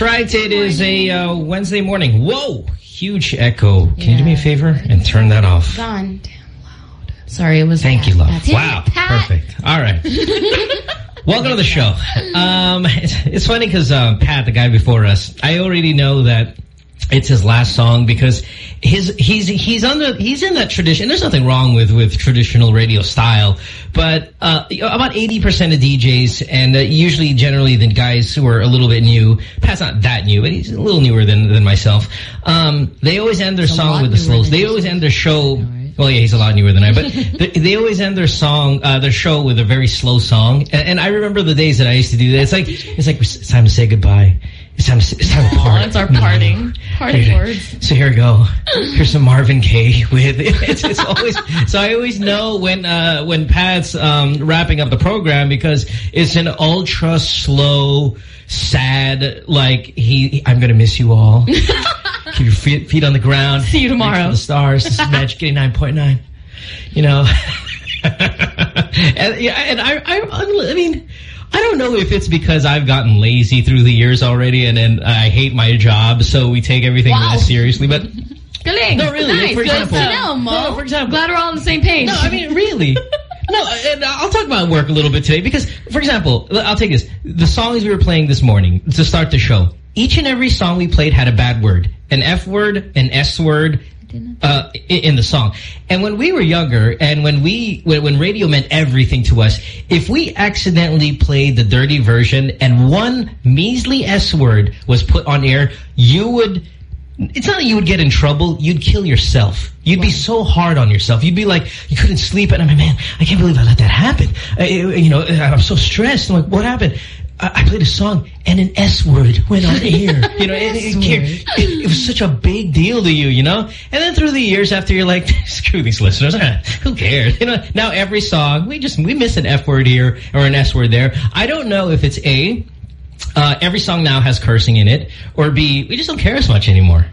That's right. It is a uh, Wednesday morning. Whoa! Huge echo. Can yeah. you do me a favor and turn that off? Gone. Damn loud. Sorry, it was Thank you, love. Wow. Perfect. All right. Welcome to the show. Um, it's, it's funny because uh, Pat, the guy before us, I already know that it's his last song because his he's he's under he's in that tradition. There's nothing wrong with with traditional radio style, but uh, about 80% of DJs and uh, usually generally the guys who are a little bit new, Pat's not that new, but he's a little newer than than myself. Um, they always end their it's song with the slows. They always end their show. Well, yeah, he's a lot newer than I, but they, they, always end their song, uh, their show with a very slow song. And, and, I remember the days that I used to do that. It's like, it's like, it's time to say goodbye. It's time to, it's time to part. That's our parting. Parting words. So here we go. Here's some Marvin Gaye with it's, it's always so I always know when uh when Pat's um wrapping up the program because it's an ultra slow, sad like he I'm gonna miss you all. Keep your feet, feet on the ground. See you tomorrow. the stars. This is Magic 89.9. You know. and yeah, and I I I mean I don't know if it's because I've gotten lazy through the years already and, and I hate my job, so we take everything wow. less seriously. But Galing. No, really. Nice. for example, know, no, for example, glad we're all on the same page. No, I mean really. No, and I'll talk about work a little bit today because, for example, I'll take this. The songs we were playing this morning to start the show, each and every song we played had a bad word. An F word, an S word, uh, in the song. And when we were younger, and when we when, when, radio meant everything to us, if we accidentally played the dirty version and one measly S word was put on air, you would. It's not that you would get in trouble. You'd kill yourself. You'd be so hard on yourself. You'd be like, you couldn't sleep. And I'm like, man, I can't believe I let that happen. I, you know, I'm so stressed. I'm like, what happened? I played a song and an S word went on air. You know, it, it, it, it, was such a big deal to you, you know? And then through the years after you're like, screw these listeners, who cares? You know, now every song, we just, we miss an F word here or an S word there. I don't know if it's A, uh, every song now has cursing in it, or B, we just don't care as much anymore.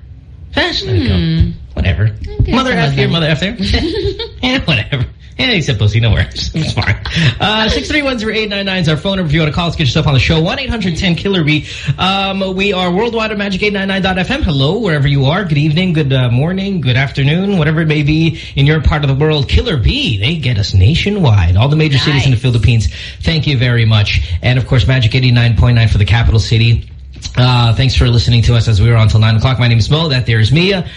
Fashion, hmm. whatever. Mother F here, mother F there. yeah, whatever. Yeah, except pussy, no worries. It's fine. Uh, 631-0899 is our phone number if you want to call us, get yourself on the show. 1-800-10-KILLER-B. Um, we are worldwide at magic899.fm. Hello, wherever you are. Good evening, good uh, morning, good afternoon, whatever it may be in your part of the world. Killer B, they get us nationwide. All the major nice. cities in the Philippines. Thank you very much. And, of course, Magic 89.9 for the capital city. Uh, thanks for listening to us as we were on until 9 o'clock. My name is Mo. That there is Mia.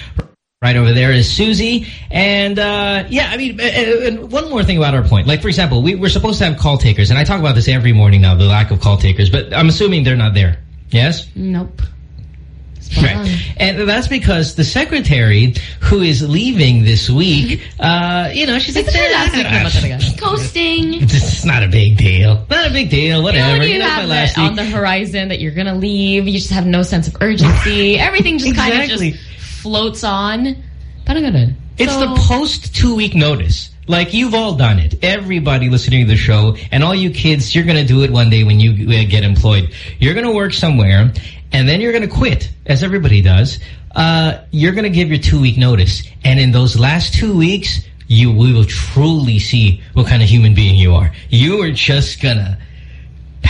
Right over there is Susie. And, uh, yeah, I mean, and one more thing about our point. Like, for example, we, we're supposed to have call takers. And I talk about this every morning now, the lack of call takers. But I'm assuming they're not there. Yes? Nope. Right. And that's because the secretary who is leaving this week, uh, you know, she's like, "Last week, coasting. It's not a big deal. Not a big deal. Whatever. You, know, you, have that on the horizon that you're going to leave. You just have no sense of urgency. Everything just exactly. kind of just floats on. Parang ganun. It's so, the post two-week notice. Like, you've all done it. Everybody listening to the show, and all you kids, you're going to do it one day when you uh, get employed. You're going to work somewhere, and then you're going to quit, as everybody does. Uh, you're going to give your two-week notice. And in those last two weeks, you we will truly see what kind of human being you are. You are just going to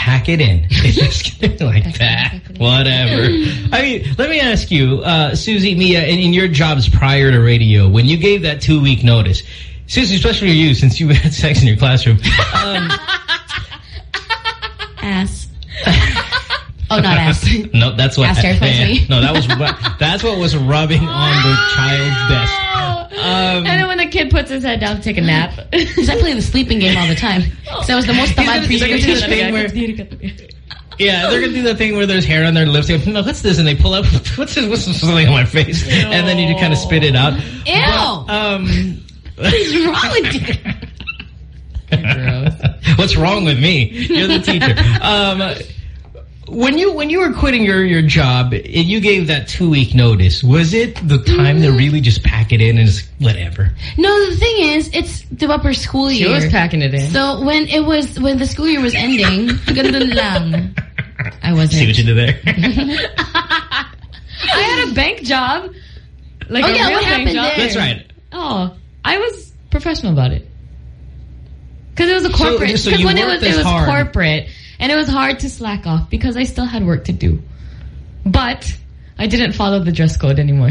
pack it in. like that. Whatever. I mean, let me ask you, uh, Susie, Mia, in, in, your jobs prior to radio, when you gave that two-week notice, Susie, especially you, since you had sex in your classroom. Um, ass. Oh, not ass. no, that's what. Ass yeah, no, that was that's what was rubbing on the child's desk. Um, and then when the kid puts his head down to take a nap. Because I play the sleeping game all the time. So it was the most tamad presentation. Yeah, they're gonna do the thing where there's hair on their lips. They go, no, what's this? And they pull up, what's this? What's something on my face? Ew. And then you kind of spit it out. Ew. But, um, what is wrong with you? What's wrong with me? You're the teacher. Um, when you when you were quitting your your job, you gave that two week notice. Was it the time mm. to really just pack it in and just whatever? No, the thing is, it's the upper school year. She was packing it in. So when it was when the school year was ending, lang. I wasn't. See what you did there. I had a bank job. Like oh, yeah, what happened job. There? That's right. Oh, I was professional about it. Because it was a corporate. So, so you when it worked was, it as was hard. corporate, and it was hard to slack off because I still had work to do. But I didn't follow the dress code anymore.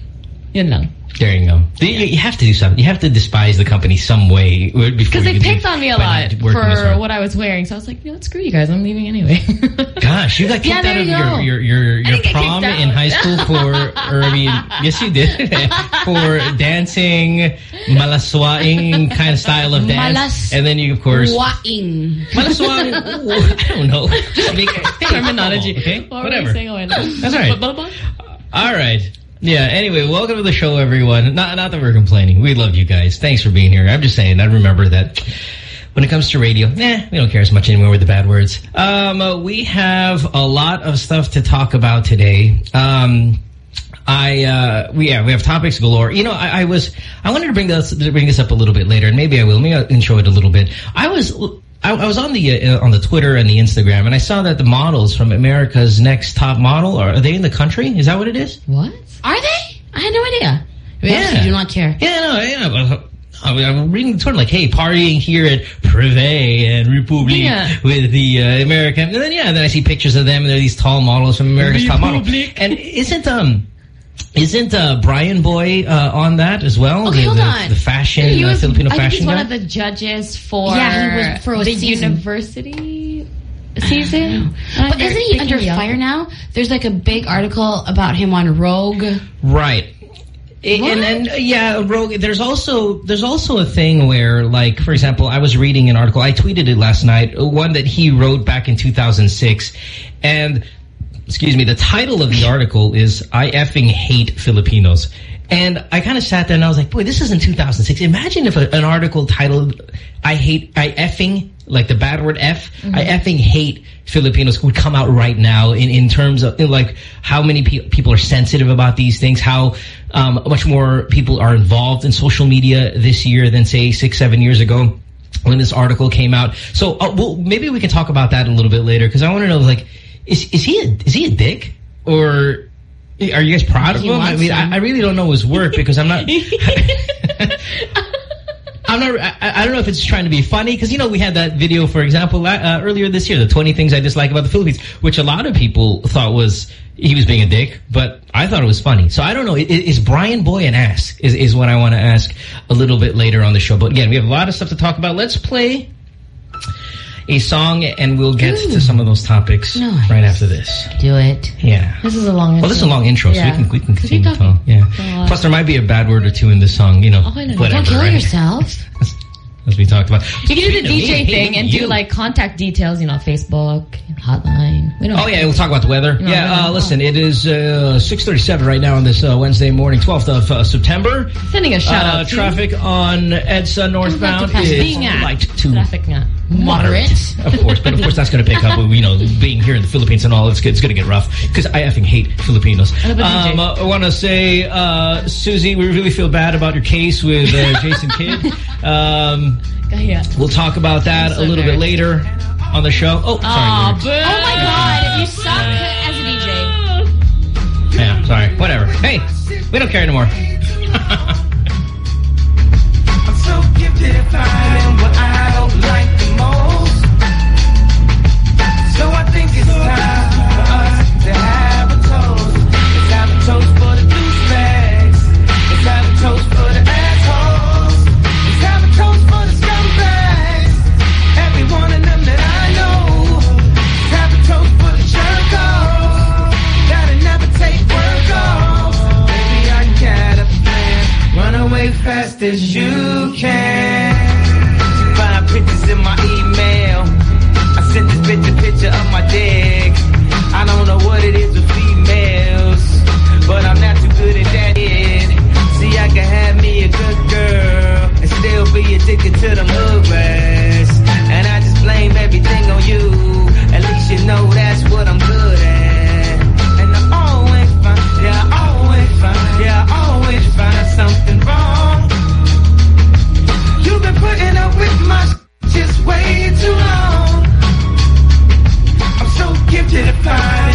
Yun lang. There you go. You, you have to do something. You have to despise the company some way uh, before Because they picked on me a lot not working as for what I was wearing. So I was like, you know what, screw you guys. I'm leaving anyway. Gosh, you got kicked Yeah, out of you your, your your your prom in high school for, or I mean, yes you did, for dancing malaswaing kind of style of dance, Malas- and then you of course Waing. malaswaing. I don't know, just make it Terminology. Oh, okay, What were whatever. we saying? Oh, I know. That's all right. Blah, blah, blah. All right. Yeah, anyway, welcome to the show, everyone. Not, not that we're complaining. We love you guys. Thanks for being here. I'm just saying, I remember that when it comes to radio, nah, we don't care as much anymore with the bad words. Um, uh, we have a lot of stuff to talk about today. Um, I uh we yeah we have topics galore. You know I, I was I wanted to bring this bring this up a little bit later, and maybe I will. Maybe I'll intro it a little bit. I was I, I was on the uh, on the Twitter and the Instagram, and I saw that the models from America's Next Top Model are, are they in the country? Is that what it is? What? Are they? I had no idea. We Yeah. do not care. Yeah, no, yeah. I mean, I'm reading the Twitter like, hey, partying here at Privé and Republic Yeah. with the uh, American. And then, yeah, then I see pictures of them, and they're these tall models from America's Top Model. And isn't, um, isn't uh, Bryanboy uh, on that as well? Okay, the, hold the, on. The fashion, He uh, was, Filipino I think fashion he's one of the judges for, Yeah, he was for a the season. university season. But isn't he under Young. fire now? There's like a big article about him on Rogue. Right. And, and, and uh, yeah, Rogue. There's also there's also a thing where, like, for example, I was reading an article. I tweeted it last night. uh, One that he wrote back in 2006, and excuse me, the title of the article is "I effing hate Filipinos." And I kind of sat there and I was like, boy, this is in 2006. Imagine if a, an article titled "I hate I effing." Like the bad word I effing hate Filipinos would come out right now in, in terms of in like how many pe people are sensitive about these things, how um, much more people are involved in social media this year than say six, seven years ago when this article came out. So uh, well, maybe we can talk about that a little bit later because I want to know like, is is he a, is he a dick or are you guys proud of him? I mean. I, I really don't know his work because I'm not. I'm not. I, I don't know if it's trying to be funny because you know we had that video, for example, uh, earlier this year, the 20 things I dislike about the Philippines, which a lot of people thought was he was being a dick, but I thought it was funny. So I don't know. Is, is Bryanboy an ass? Is is what I want to ask a little bit later on the show. But again, we have a lot of stuff to talk about. Let's play a song, and we'll get to some of those topics Nice. right after this. Do it. Yeah. This is a long. Well, this is a long intro, Yeah. so we can we can continue. talking. Yeah. Plus, there might be a bad word or two in this song. You know, no. whatever. Don't kill right? yourself. As we talked about. You can do the DJ thing and you. do like contact details, you know, Facebook, hotline. We don't. Oh yeah, we'll talk about the weather. No, yeah, uh, listen, it is uh, 6:37 right now on this uh, Wednesday morning, 12th of uh, September. Sending a shout Uh, out to traffic on EDSA northbound is light to traffic. Moderate. of course, but of course that's going to pick up. You know, being here in the Philippines and all, it's, it's going to get rough because I effing hate Filipinos. Ano ba, DJ? Um, uh, I want to say, uh, Susie, we really feel bad about your case with uh, Jason Kidd. Um, Kahiya. we'll talk about that so a little bit later on the show. Oh, sorry. Aw, Leonard. boo. Oh my god, you suck as a DJ. Yeah, sorry. Whatever. Hey, we don't care anymore. I'm so gifted at finding what I don't like fast as you can. Find pictures in my email. I sent this bitch a picture of my dick. I don't know what it is with females, but I'm not too good at that. Yet. See, I can have me a good girl and still be addicted to the movies. way too long. I'm so gifted at finding.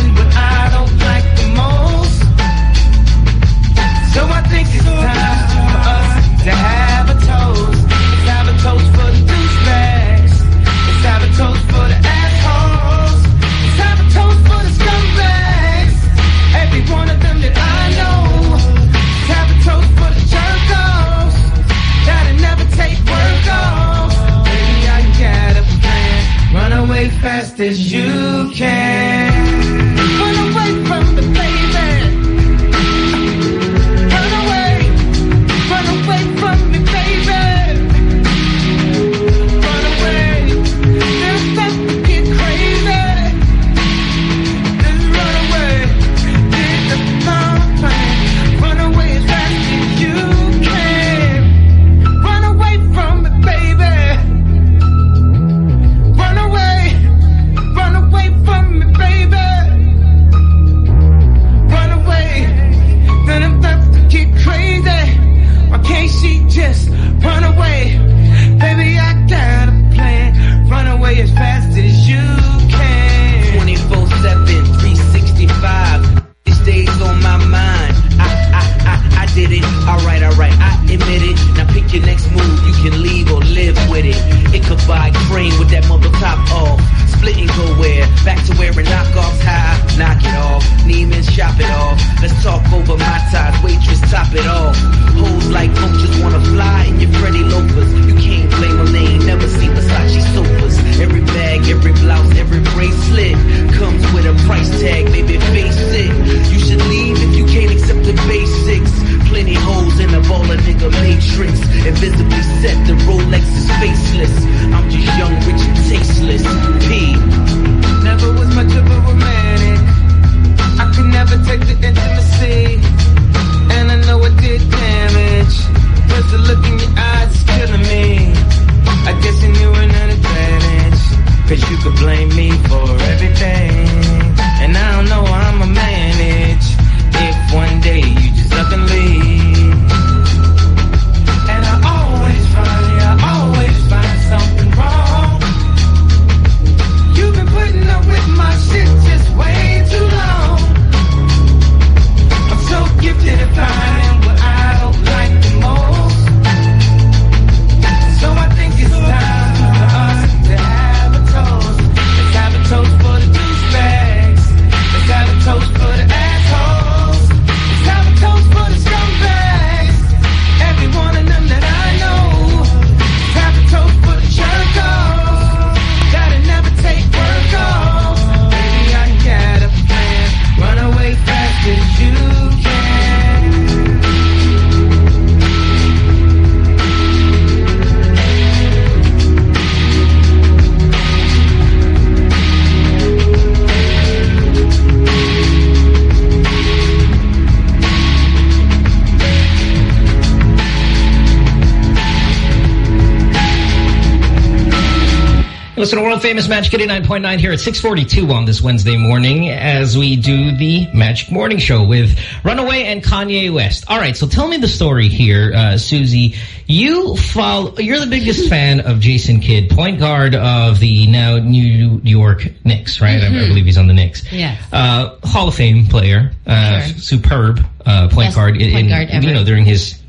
World Magic 89.9 here at 642 on this Wednesday morning as we do the Magic Morning Show with Runaway and Kanye West. All right, so tell me the story here, uh, Susie. You follow, you're the biggest fan of Jason Kidd, point guard of the now New York Knicks, right? I, I believe he's on the Knicks. Yes. Uh, Hall of Fame player, uh, Sure. superb uh, point Best guard in, point in- guard ever. you know, during his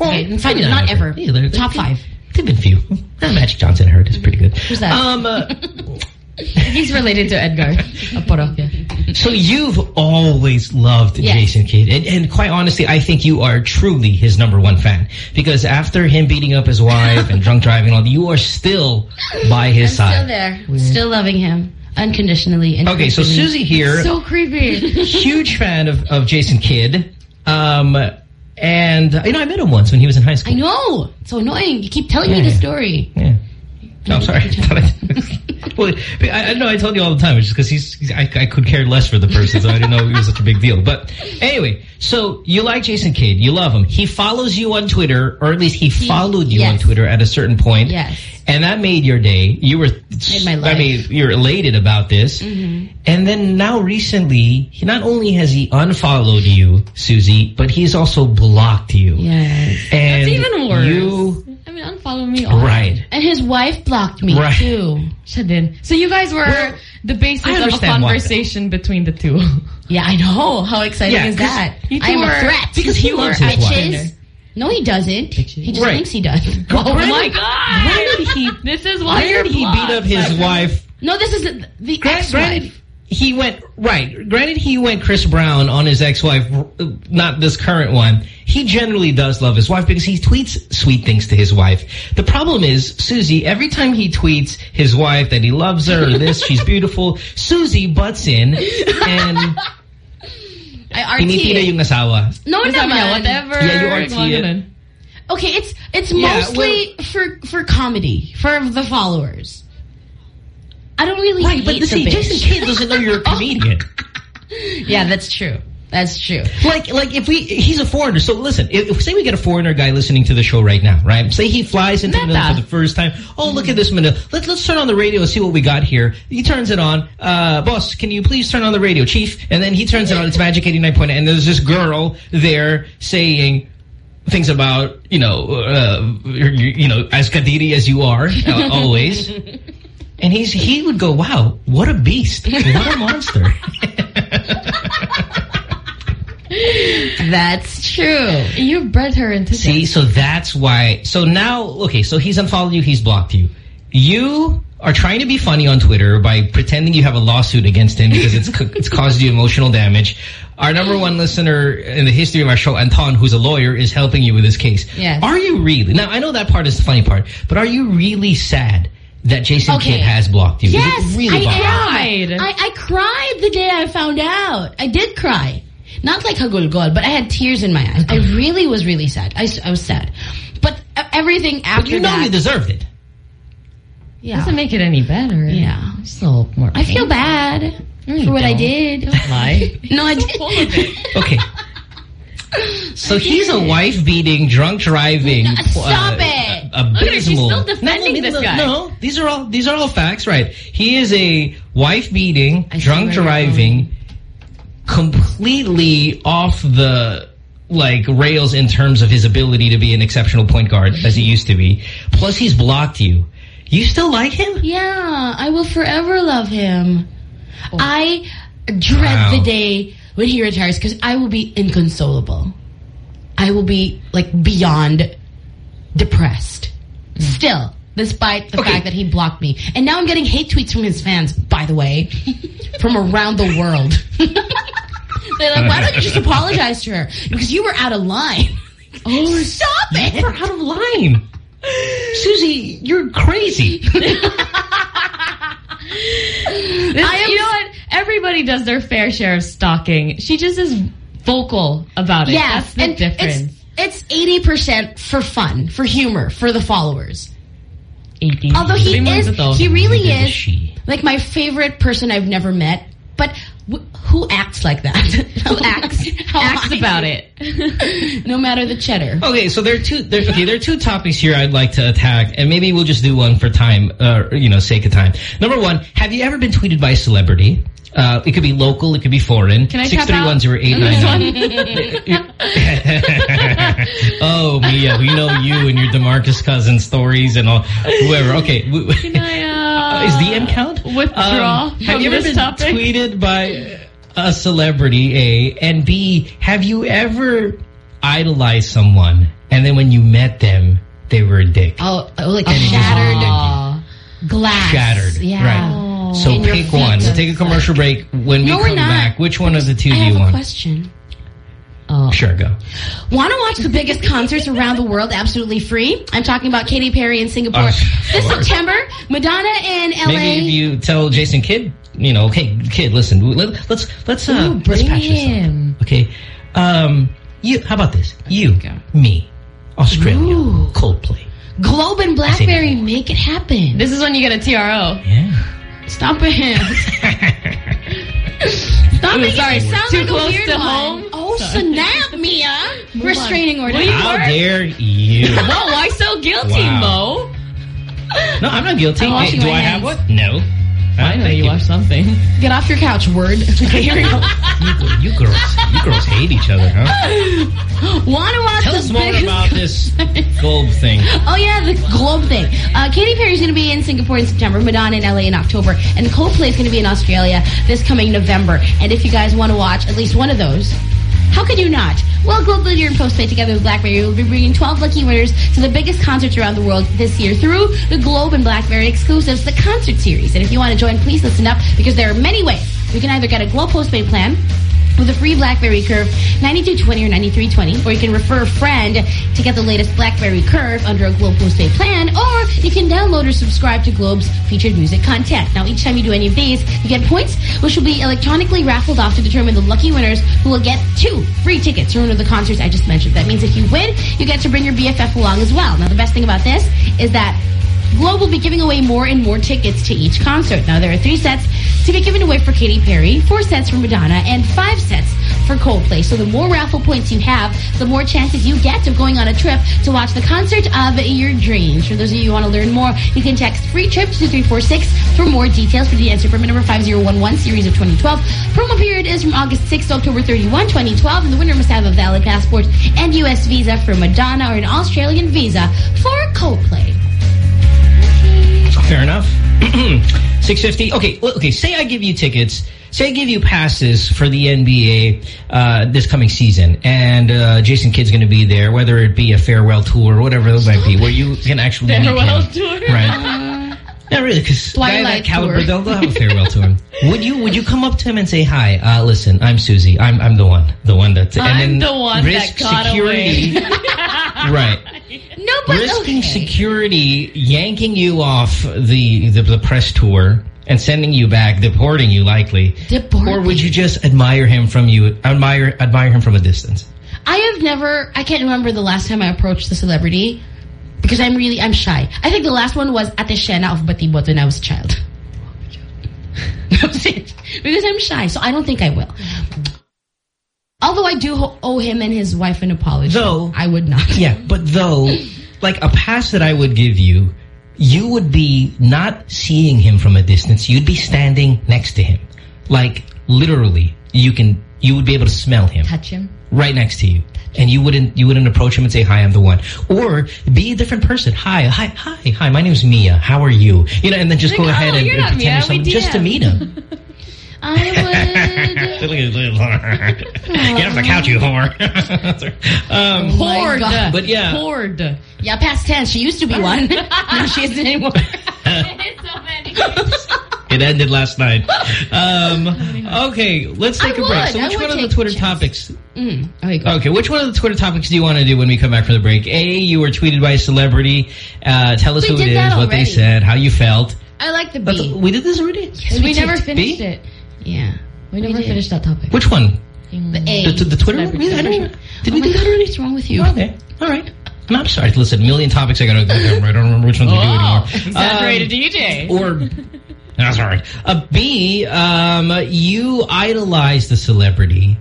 Okay, in fact, maybe not ever. Yeah, they're- Top five. They've been few. Magic Johnson, heard, is pretty good. Who's that? Um, uh, He's related to Edgar so you've always loved. Jason Kidd. And, and quite honestly, I think you are truly his number one fan. Because after him beating up his wife and drunk driving and all that, you are still by his I'm side. still there. Still loving him. Unconditionally. Okay, so. Susie here, So creepy. huge fan of, of Jason Kidd. Um, and, uh, you know, I met him once when he was in high school. I know. It's so annoying. You keep telling me Yeah. the story. Yeah. No, I'm sorry. well, I, I know I told you all the time. It's just because he's, he's I, I could care less for the person, so I didn't know he was such a big deal. But anyway, so you like Jason Kidd, you love him. He follows you on Twitter, or at least he, followed you on. Twitter at a certain point. Yes. And that made your day. You were, my I mean, you're elated about this. Mm-hmm. And then now recently, he not only has he unfollowed you, Susie, but he's also blocked you. Yes. And even worse. You, mean, unfollow me all. right. And his wife blocked me Right. too. She did. So you guys were Well, the basis of a understand why. conversation between the two. Yeah, I know. How exciting Yeah, is 'cause that? you two I am a threat. Because he You loves were his wife. Bitches. No, he doesn't. He just Right. thinks he does. oh my god! When did he This is why Why did he beat up his wife? No, this is the, the ex-wife. He went right. Granted, he went Chris Brown on his ex-wife, not this current one. He generally does love his wife because he tweets sweet things to his wife. The problem is, Susie, every time he tweets his wife that he loves her or this, she's beautiful, Susie butts in and I tinitira RT yung asawa. No Sabi niya, whatever. Yeah, you RT mga it. Okay, it's it's Yeah, mostly for for comedy for the followers. I don't really Right, but the see. Jason Kidd doesn't know you're a comedian. yeah, that's true. That's true. Like, like if we, he's a foreigner. So listen, if, say we get a foreigner guy listening to the show right now, right? Say he flies into Meta. Manila for the first time. Oh, look at this Manila. Let, let's turn on the radio and see what we got here. He turns it on. Uh, boss, can you please turn on the radio, chief? And then he turns it on. It's Magic 89.9. And there's this girl there saying things about, you know, uh, you, you know, as kadiri as you are, uh, always. And he's he would go, wow, what a beast. What a monster. That's true. You bred her into See, this. so that's why. So now, okay, so he's unfollowed you, he's blocked you. You are trying to be funny on Twitter by pretending you have a lawsuit against him because it's it's caused you emotional damage. Our number one listener in the history of our show, Anton, who's a lawyer, is helping you with this case. Yes. Are you really? Now, I know that part is the funny part, but are you really sad that Jason Okay. Kidd has blocked you? Is Yes, really I bothering you? I, I cried the day I found out. I did cry. Not like Hagulgol, but I had tears in my eyes. I really was really sad. I, I was sad. But uh, everything after But you know that... you deserved it. yeah. Doesn't make it any better. Yeah. Still more. I feel bad you for what I don't. did. Lie. No, I did. Okay. So he's a wife-beating, drunk-driving. No, stop it. Abysmal. she's still defending no, this guy. No, these are all these are all facts, right? He is a wife-beating, I see where you're drunk-driving, completely off the like rails in terms of his ability to be an exceptional point guard mm-hmm. as he used to be. Plus, he's blocked you. You still like him? Yeah, I will forever love him. Oh. I dread Wow. the day when he retires because I will be inconsolable. I will be like beyond depressed. Still, despite the Okay. fact that he blocked me. And now I'm getting hate tweets from his fans, by the way, from around the world. They're like, why don't you just apologize to her? Because you were out of line. Oh, stop it! You're out of line. Susie, you're crazy. This- I am- you know what? Everybody does their fair share of stalking. She just is vocal about it. Yeah, That's the difference. It's eighty percent for fun, for humor, for the followers. 80. Although he is, ito. he really is like my favorite person I've never met. But w- who acts like that? who acts acts about it. no matter the cheddar. Okay, so there are two. There, okay, there are two topics here I'd like to attack, and maybe we'll just do one for time, uh, you know, sake of time. Number one, have you ever been tweeted by a celebrity? Uh, it could be local, it could be foreign. Can I Six tap three out? one zero eight nine nine. Oh, Mia, we know you and your Demarcus cousin stories and all. Whoever. Okay, Can I, uh, is the M count? withdraw Um, have from you ever this been topic? tweeted by a celebrity? A and B. Have you ever idolized someone and then when you met them, they were a dick? Oh, like a And it shattered glass. Shattered. Yeah. Right. So In your pick one. feet. We'll take a commercial break. When we No, we're come back, which one of the two I do have you a want? question. Oh. Sure, go. Want to watch the biggest concerts around the world absolutely free? I'm talking about Katy Perry in Singapore Uh, this sure. September. Madonna in LA. Maybe if you tell Jason Kidd, you know, okay, Kid, listen, let, let's let's uh, Ooh, let's bring patch this up. Okay, um, you. How about this? You, go. me, Australia, Ooh. Coldplay. Globe and Blackberry, make it happen. This is when you get a TRO. Yeah. Stop it. Stop Ooh, making sorry, it sound too like close a weird to one. home? Oh, snap, Mia. Restraining order. How dare you? Whoa, why so guilty, Wow. Mo? no, I'm not guilty. I'm Hey, do my I have what? No. I know you watched something. Get off your couch, word. Okay, here we go. You, you girls, you girls hate each other, huh? Want to watch Tell the us more about this Globe thing. Oh yeah, the Globe thing. Uh, Katy Perry's going to be in Singapore in September, Madonna in LA in October, and Coldplay is going to be in Australia this coming November. And if you guys want to watch at least one of those, how could you not? Well, Globe Linear and Postpaid together with BlackBerry will be bringing 12 lucky winners to the biggest concerts around the world this year through the Globe and BlackBerry exclusives, the concert series. And if you want to join, please listen up because there are many ways You can either get a Globe postpaid plan with a free BlackBerry Curve 9220 or 9320, or you can refer a friend to get the latest BlackBerry Curve under a Globe postpaid plan, or you can download or subscribe to Globe's featured music content. Now, each time you do any of these, you get points, which will be electronically raffled off to determine the lucky winners who will get two free tickets to one of the concerts I just mentioned. That means if you win, you get to bring your BFF along as well. Now, the best thing about this is that Globe will be giving away more and more tickets to each concert. Now, there are three sets to be given away for Katy Perry, four sets for Madonna, and five sets for Coldplay. So the more raffle points you have, the more chances you get of going on a trip to watch the concert of your dreams. For those of you who want to learn more, you can text free trip to 2346 for more details for the answer permit number 5011 series of 2012. Promo period is from August 6 to October 31, 2012, and the winner must have a valid passport and U.S. visa for Madonna or an Australian visa for Coldplay. Fair enough. 650. Okay, okay. Say I give you tickets. Say I give you passes for the NBA uh, this coming season, and uh, Jason Kidd's going to be there, whether it be a farewell tour or whatever it might be, where you can actually meet Farewell him. tour. Right. Yeah, really, because guy that caliber, tour. they'll, they'll have a farewell tour. Would you would you come up to him and say, "Hi, uh, listen, I'm Susie. I'm I'm the one, the one that." I'm and then the one risk that got security. right No, but risking okay. security yanking you off the, the the press tour and sending you back, deporting you likely, Deporting. or would you just admire him from you admire admire him from a distance? I have never, I can't remember the last time I approached the celebrity because I'm really, I'm shy. I think the last one was at the Sienna of Batibot when I was a child. that was it. Because I'm shy, so I don't think I will. Although I do owe him and his wife an apology. Though- I would not. Yeah, but though, like a pass that I would give you, you would be not seeing him from a distance. You'd be standing next to him, like literally. You can you would be able to smell him. Touch him. right next to you. And you wouldn't you wouldn't approach him and say, hi, I'm the one. Or be a different person. Hi, hi, hi, hi, my name's Mia. How are you? You know, and then just Like, go ahead oh, and, and pretend Mia, you're we just to meet him. I would. Get off the couch, you whore. um, Oh Horde. God. But yeah. Horde. yeah, past tense. She used to be one. now she isn't anymore. it ended last night. Um, okay, let's take I a break. So which one of the Twitter topics Mm. Okay. Okay, which one of the Twitter topics do you want to do when we come back from the break? A, you were tweeted by a celebrity. Uh, tell us We who it is, did what they said, how you felt. I like the But B. we did this already? Yes, we never finished B? it. Yeah. We never did. finished that topic. Which one? The A. The, the Twitter one? Really? I don't, did Oh we my do that God, already? What's wrong with you? Okay, all right. No, I'm sorry. Listen, a million topics I gotta go down. I don't remember which ones we do anymore. Exaggerated Um, DJ. or that's all right. A B, um, you idolize the celebrity.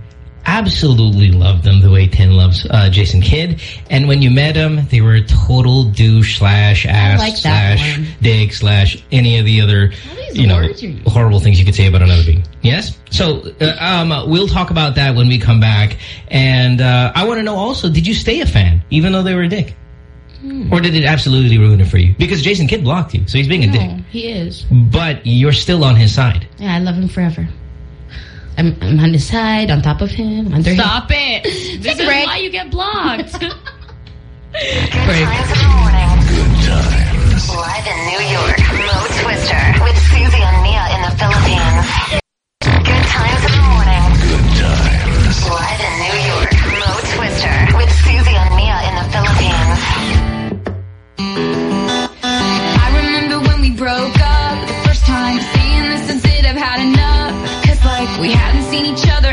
Absolutely love them the way Tin loves uh, Jason Kidd. And when you met him, they were a total douche slash ass like slash one. dick slash any of the other you know you're horrible things you could say about another being. Yes. So uh, um, we'll talk about that when we come back. And uh, I want to know also, did you stay a fan even though they were a dick? Hmm. Or did it absolutely ruin it for you? Because Jason Kidd blocked you, so he's being a dick. he is. But you're still on his side. Yeah, I love him forever. I'm, I'm on his side, on top of him, under him. Stop it. This is break. why you get blocked. Break. Times in the morning. Live in New York, Mo Twister with Susie and Mia in the Philippines. Good times in the morning. Good times. Live in New York,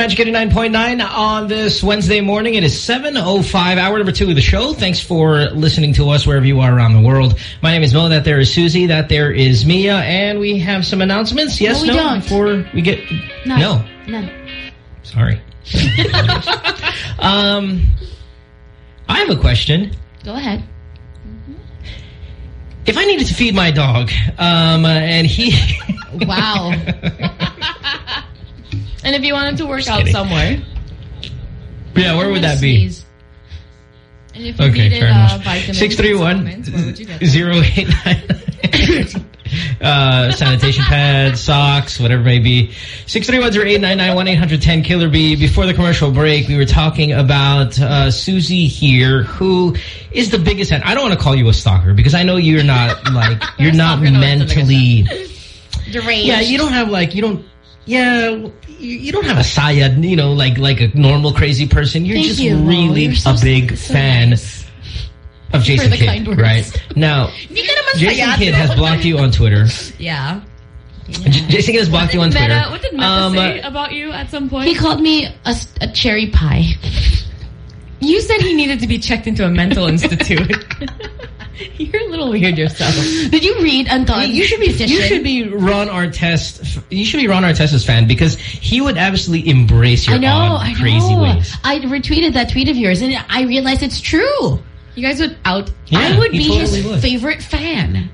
Magic 89.9 on this Wednesday morning. It is 7.05, hour number two of the show. Thanks for listening to us wherever you are around the world. My name is Mo. That there is Susie. That there is Mia. And we have some announcements. Yes, No, we no? don't. Before we get... No. No. No. Sorry. um, I have a question. Go ahead. If I needed to feed my dog, um, and he... Wow. And if you wanted to work out somewhere, yeah, where would that be? Sneeze. and if you Okay, needed fair uh, enough. Six three one and supplements, where would you get them? zero eight nine. Uh, sanitation pads, socks, whatever it may be. Six three one zero eight nine nine one eight hundred ten Killer B. Before the commercial break, we were talking about uh, Susie here, who is the biggest fan. I don't want to call you a stalker because I know you're not like you're not stalker, no, it's like a mentally. Deranged. Yeah, you don't have like you don't. Yeah, you, you don't have a sayad, you know, like like a normal crazy person. You're Thank just you, really You're so- a big so fan nice. of Jason Kidd, right? Now, Hindi ka naman Jason. Kidd has blocked you on Twitter. Yeah. J- Jason Kidd has blocked you on Twitter. Meta, what did Meta Um, say about you at some point? He called me a, a cherry pie. you said he needed to be checked into a mental institute. You're a little weird yourself. Did you read Anton? you should be petition? you should be Ron Artest. You should be Ron Artest's fan because he would absolutely embrace your I know, odd, I crazy know. ways. I retweeted that tweet of yours, and I realized it's true. You guys would out. Yeah, I would be totally his would. favorite fan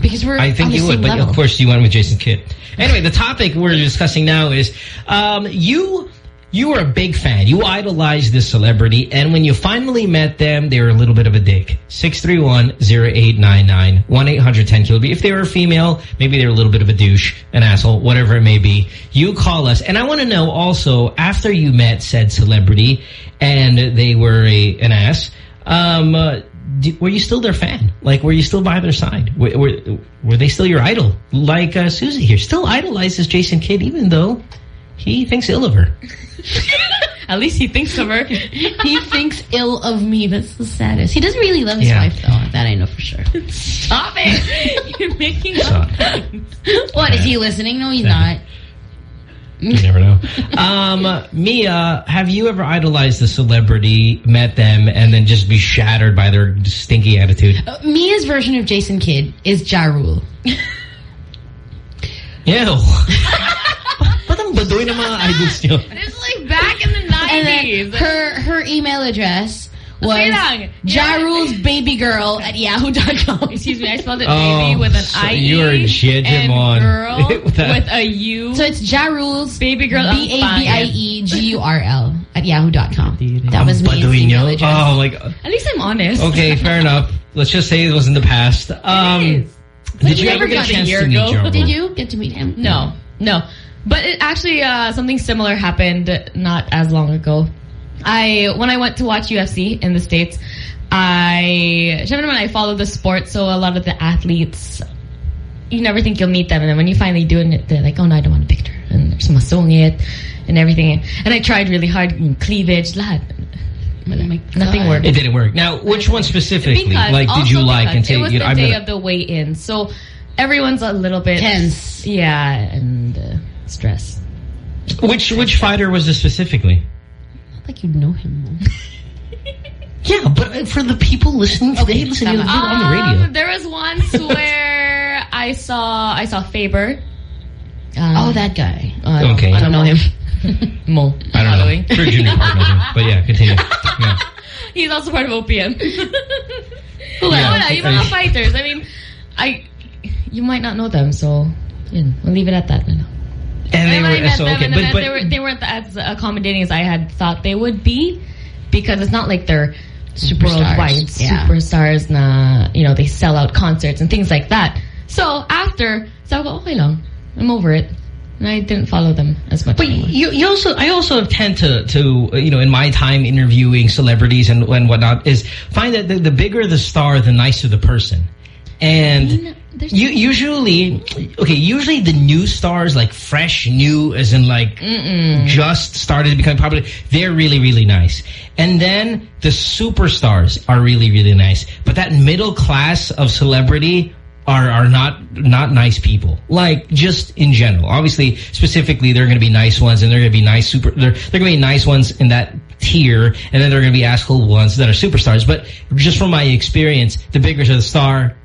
because we're. I think you would, same but level. of course you went with Jason Kidd. Anyway, the topic we're discussing now is um, you. You were a big fan. You idolized this celebrity, and when you finally met them, they were a little bit of a dick. 631-0899, 1-800-10-KILLB. If they were a female, maybe they were a little bit of a douche, an asshole, whatever it may be. You call us. And I want to know also, after you met said celebrity, and they were a an ass, um, uh, were you still their fan? Like, were you still by their side? Were, were, were they still your idol? Like uh, Susie here, still idolizes Jason Kidd, even though he thinks ill of her. At least he thinks of her. he thinks ill of me. That's the saddest. He doesn't really love his Yeah. wife, though. That I know for sure. Stop it. You're making So, up. what is he listening? No, he's not. you never know. Um, Mia, have you ever idolized a celebrity, met them, and then just be shattered by their stinky attitude? Uh, Mia's version of Jason Kidd is Ja Rule. Ew. Ba't ang baduy ng mga idols nyo? It's like back in the 90s. And then her her email address was Wait lang. Ja baby girl at yahoo.com. Excuse me, I spelled it Oh, baby with an so I. you're and Jejemon. girl With with a- a U. So it's Ja Rule's Baby girl ang B-A-B-I-E-G-U-R-L at yahoo.com. That was Mia's Baduy email address. Oh, like, At least I'm honest. okay, fair enough. Let's just say it was in the past. Um, is. did you never ever get a chance to meet ago. Ja Rule? Did you get to meet him? No, no. But it actually, uh, something similar happened not as long ago. I when I went to watch UFC in the states, I syempre when I follow the sport, so a lot of the athletes, you never think you'll meet them, and then when you finally do it, they're like, "Oh no, I don't want a picture," and there's sumasungit and everything. And I tried really hard, yung cleavage, lahat. Oh Nothing worked. It didn't work. Now, which one specifically? Because like, did you like and say, it was you the know, I'm day gonna, of the weigh-in, so everyone's a little bit Tense. Yeah, and uh, stress. which which fighter was this specifically? Not like you know him. Yeah, but uh, for the people listening today, listen to tama. you on the radio. Um, there was once where I saw I saw Faber. Um, Oh, that guy. uh, Okay. I don't know him. Mo. I don't Following. know. For junior partners, but yeah, continue. Yeah. He's also part of OPM. Who Yeah. else? Wala, yung mga fighters. I mean, I you might not know them, so yun, we'll leave it at that. ano. And they I were so okay, but they were they weren't as accommodating as I had thought they would be, because it's not like they're Superstars. worldwide Yeah. superstars. Na you know they sell out concerts and things like that. So after, so ako, okay lang, I'm over it, and I didn't follow them as much. But anymore. you, you also, I also tend to, to you know, in my time interviewing celebrities and, and whatnot, is find that the, the bigger the star, the nicer the person. And there's- you usually, okay, usually the new stars, like fresh, new, as in like just started to become popular, they're really, really nice. And then the superstars are really, really nice. But that middle class of celebrity, are are not not nice people. Like just in general. Obviously, specifically, they're going to be nice ones, and they're going to be nice super. They're they're going to be nice ones in that tier, and then they're going to be asshole ones that are superstars. But just from my experience, the bigger the star,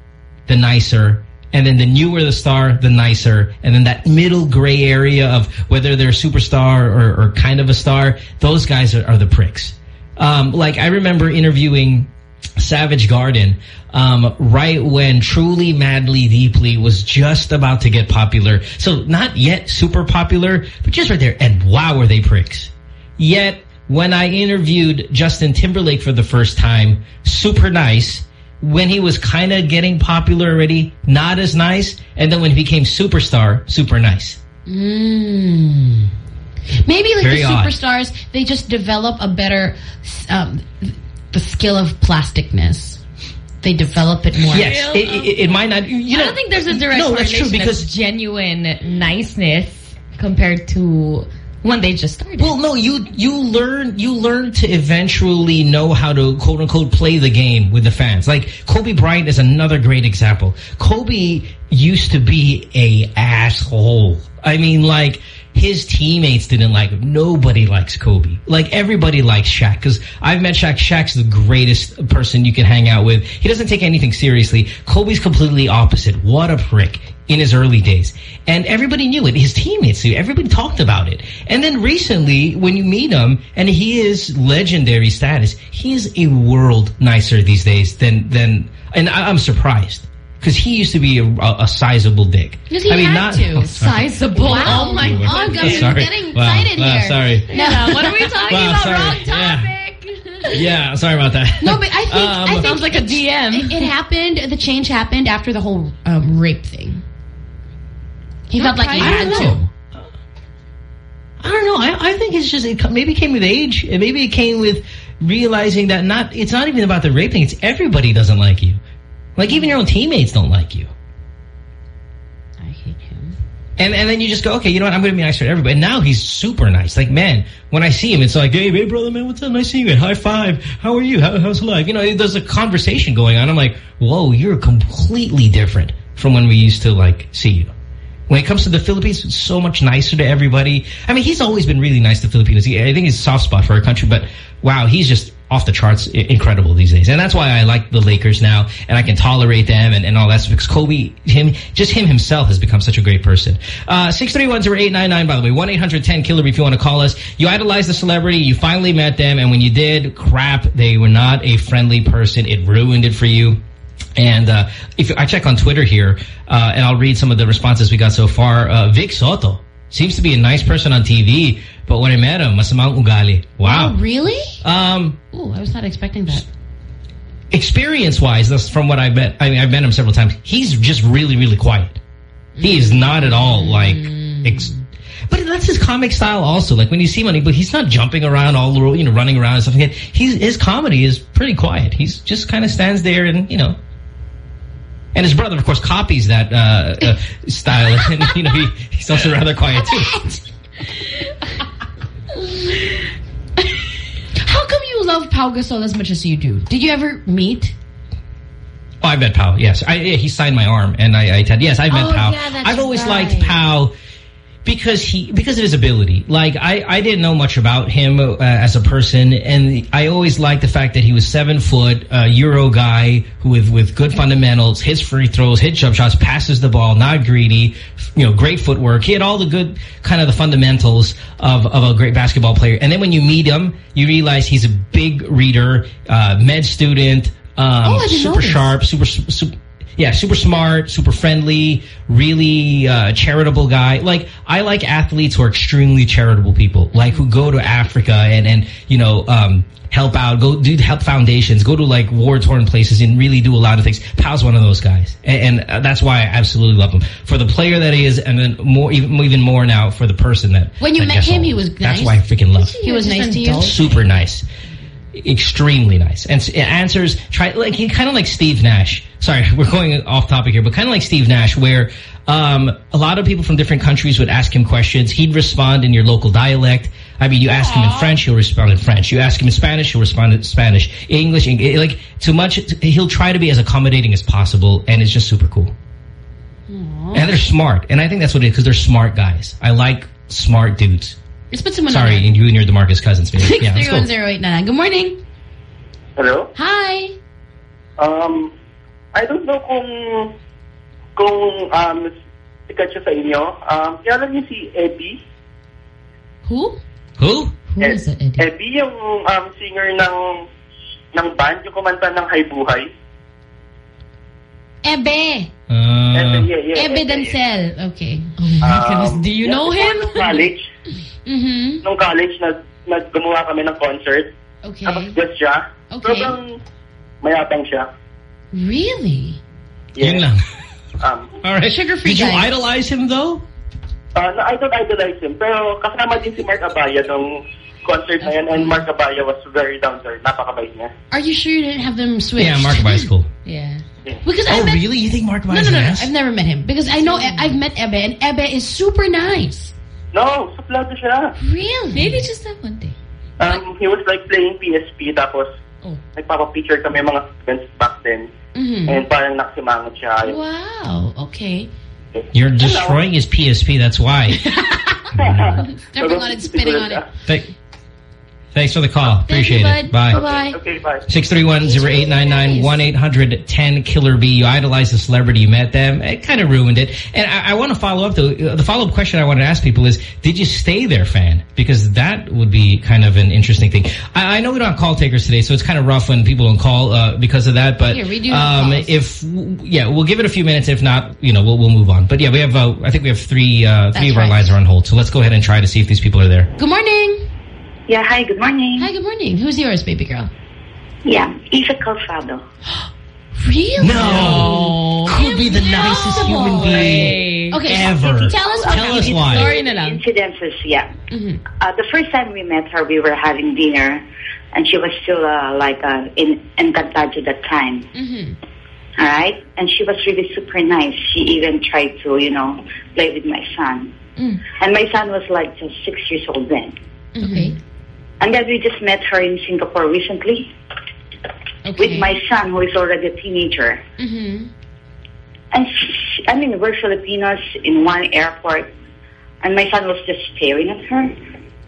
the nicer. And then the newer the star, the nicer. And then that middle gray area of whether they're a superstar or, or kind of a star, those guys are, are the pricks. Um, like I remember interviewing Savage Garden um, right when Truly, Madly, Deeply was just about to get popular. So not yet super popular, but just right there. And wow, were they pricks. Yet when I interviewed Justin Timberlake for the first time, super nice. When he was kind of getting popular already, not as nice. And then when he became superstar, super nice. Mm. Maybe like Very the odd. superstars, they just develop a better, um, the skill of plasticness. They develop it more. Yes, it, it, it might not. You know, I don't think there's a direct no, that's true because of genuine niceness compared to when they just started. Well, no, you you learn you learn to eventually know how to quote unquote play the game with the fans. Like Kobe Bryant is another great example. Kobe used to be a asshole. I mean, like his teammates didn't like him. Nobody likes Kobe. Like everybody likes Shaq because I've met Shaq. Shaq's the greatest person you can hang out with. He doesn't take anything seriously. Kobe's completely opposite. What a prick in his early days. And everybody knew it. His teammates knew. Everybody talked about it. And then recently, when you meet him, and he is legendary status, he is a world nicer these days than, than and I, I'm surprised. Because he used to be a, a, a sizable dick. Because he I mean, not, to. Oh. Sizable. Wow. Oh my god. I'm getting Wow. excited Wow, here. sorry. Yeah, what are we talking about? sorry. Wrong Yeah. topic. Yeah, sorry about that. No, but I think, I Um, think Sounds like a DM. It, it happened. The change happened after the whole um, rape thing. He felt like he I had don't to. know. I don't know. I, I think it's just it maybe it came with age. and Maybe it came with realizing that not it's not even about the rape thing. It's everybody doesn't like you. Like even your own teammates don't like you. I hate him. And and then you just go, okay, you know what? I'm going to be nice to everybody. And now he's super nice. Like, man, when I see him, it's like, hey, hey, brother, man, what's up? Nice seeing you. High five. How are you? How, how's life? You know, there's a conversation going on. I'm like, whoa, you're completely different from when we used to like see you. When it comes to the Philippines, it's so much nicer to everybody. I mean, he's always been really nice to Filipinos. He, I think he's a soft spot for our country, but wow, he's just off the charts incredible these days. And that's why I like the Lakers now, and I can tolerate them and, and all that stuff, because Kobe, him, just him himself has become such a great person. Uh, 631-0899, by the way, 1-800-10-KILLER if you want to call us. You idolize the celebrity, you finally met them, and when you did, crap, they were not a friendly person. It ruined it for you. And uh, if I check on Twitter here, uh, and I'll read some of the responses we got so far. Uh, Vic Sotto seems to be a nice person on TV, but when I met him, masamang ugali. Wow. Oh, really? Um, Ooh, I was not expecting that. experience-wise, that's from what I've met. I mean, I've met him several times. He's just really, really quiet. He is not at all like. Ex but that's his comic style also. Like when you see him, but he's not jumping around all the you know running around and stuff like that. He's his comedy is pretty quiet. He's just kind of stands there and you know. And his brother, of course, copies that uh, uh, style, and you know he, he's also rather quiet too. How come you love Pau Gasol as much as you do? Did you ever meet? Oh, I met Pau. Yes, I, he signed my arm, and I, I had, yes, I met Oh, Pau. yeah, I've always right. liked Pau because he because of his ability. Like I, I didn't know much about him uh, as a person, and I always liked the fact that he was seven foot, uh, Euro guy who with with good fundamentals, hits free throws, hits jump shots, passes the ball, not greedy, you know, great footwork. He had all the good kind of the fundamentals of of a great basketball player. And then when you meet him, you realize he's a big reader, uh, med student, um, Oh, super sharp, super super yeah, super smart, super friendly, really uh, charitable guy. Like I like athletes who are extremely charitable people, like who go to Africa and and you know um, help out, go do help foundations, go to like war torn places, and really do a lot of things. Pau's one of those guys, and, and uh, that's why I absolutely love him for the player that he is, and then more even even more now for the person that. When you that met him, Gasol he was is. That's why I freaking love. him He was Just nice to you? super nice extremely nice. And answers try like kind of like Steve Nash. Sorry we're going off topic here but kind of like Steve Nash where um, a lot of people from different countries would ask him questions. He'd respond in your local dialect. I mean you ask him in French he'll respond in French. You ask him in Spanish he'll respond in Spanish. English Eng- like too much he'll try to be as accommodating as possible and it's just super cool. And they're smart. And I think that's what it is, because they're smart guys. I like smart dudes. Let's put someone Sorry, on. and you and your DeMarcus Cousins. Maybe. Six Yeah, three let's one go. zero eight nine. Good morning. Hello? Hi. Um, I don't know kung kung um, sikat siya sa inyo. Um, kaya niyo si Eddie. Who? Who? Who is it, Eddie? Eddie yung um, singer ng ng band, yung kumanta ng Hay Buhay. Ebe. Uh, Ebe, yeah, yeah, Ebe Ebe. Dancel. Okay. Oh my goodness. Um, Do you yeah, know him? Nung college, Mm-hmm. nung college, nag, nag gumawa kami ng concert. Okay. Tapos guest siya. Okay. Sobrang mayabang siya. Really? Yun lang. Um, All right. Sugar-free Did you idolize him, though? uh, na I don't idolize him. Pero kasama din si Marc Abaya nung concert na yan. And Marc Abaya was very down there. Napakabait niya. Are you sure you didn't have them switched? Yeah, Marc Abaya's cool. Yeah. Because I Oh, met, really? You think Marc No, no, no, no. I've never met him because I know I've met Ebe and Ebe is super nice. No, suplado siya. Really? Maybe just that one day. Um, he was like playing PSP tapos Oh. nagpapapicture kami mga students back then. Mhm. And parang nakasimangot siya. Wow. Okay. You're destroying his PSP, that's why. Stepping on it, spitting on it. Th- Thanks for the call. Appreciate Thank you, it. Bye. bud. Bye. Okay, bye. 631-0899-1-800-10-KILLER-B. You idolized a celebrity, you met them. It kind of ruined it. And I, I want to follow up, though. Uh, The follow-up question I want to ask people is, did you stay there, fan? Because that would be kind of an interesting thing. I, I know we don't have call takers today, so it's kind of rough when people don't call uh, because of that. But Here, we do um, if, yeah, we'll give it a few minutes. If not, you know, we'll, we'll move on. But yeah, we have, uh, I think we have three, uh, three That's of our right. lines are on hold. So let's go ahead and try to see if these people are there. Good morning. Yeah, hi, good morning. Hi, good morning. Who's yours, baby girl? Yeah, Iza Calzado. Really? No. Could be the nicest human being Okay, ever. tell us Tell us why. Story na lang. Incidences, yeah. Mhm. Uh, the first time we met her, we were having dinner, and she was still uh, like uh, in Encantadia that time. Mhm. All right, and she was really super nice. She even tried to, you know, play with my son, Mm. and my son was like just six years old then. Okay. And then we just met her in Singapore recently Okay. with my son, who is already a teenager. Mhm. And she, I mean, we're Filipinos in one airport, and my son was just staring at her.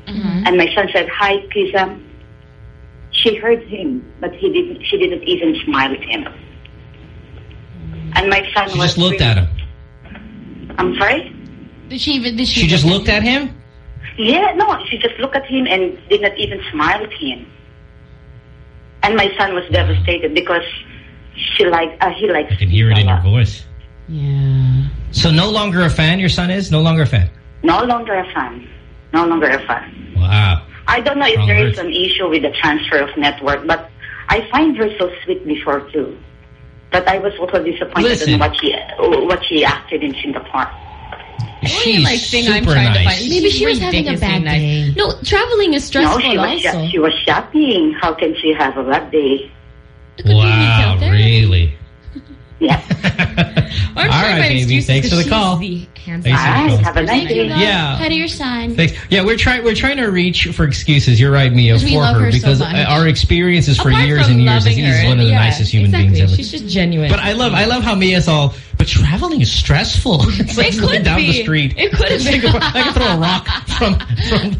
Mhm. And my son said, "Hi, Kisa." She heard him, but he didn't. She didn't even smile at him. And my son She was just looked really- at him. I'm sorry. Did she even? Did she? She just look looked at him? Yeah, no, she just looked at him and did not even smile at him. And my son was devastated because she like uh, he likes. I can hear it in your voice. Yeah. So no longer a fan, your son is? No longer a fan? No longer a fan. No longer a fan. Wow. I don't know if Wrong there is word. an issue with the transfer of network, but I find her so sweet before too. But I was also disappointed Listen. in what she what she acted in Singapore. She's like thing I'm super trying to nice. find. Maybe She's she was having a ridiculously bad day. No, traveling is stressful No, she was also. she was shopping. How can she have a bad day? Wow, really? Yeah. Or I'm All sure right, my baby. excuse Thanks for the call. the Thanks for the All right. Have a nice day. Yeah. Hi to your son. Thanks. Yeah, we're trying we're trying to reach for excuses. You're right, Mia, Because for her, her because much. our experiences for Apart years and years is he's one of the yeah, nicest human exactly. beings ever. She's just genuine. But I love I love how Mia's all. But traveling is stressful. It's like It going could down be. the street. It could have been. I can throw a rock from from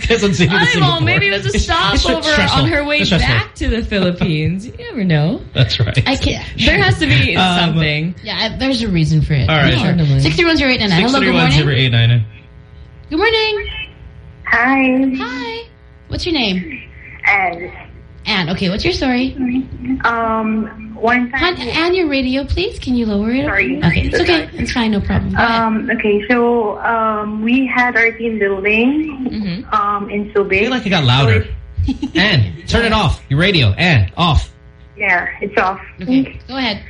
Quezon City I don't know. Maybe it was a It's- it's stopover on her way back to the Philippines. You never know. That's right. I can't. There has to be Um, something. Yeah, there's a reason for it. All right, sure. Six three one zero eight nine nine. Hello. Good morning. 631-0899. Good morning. Hi, Hi. What's your name? and Anne. Okay. What's your story? um, one Hon, time. Anne, your radio, please. Can you lower it? Sorry. Okay. It's okay. It's fine. No problem. Um, okay, so um, we had our team building Mm-hmm. um, in I Subic. feel like it got louder. Ann, turn it off. Your radio. Ann, off. Yeah, it's off. Okay. Go ahead.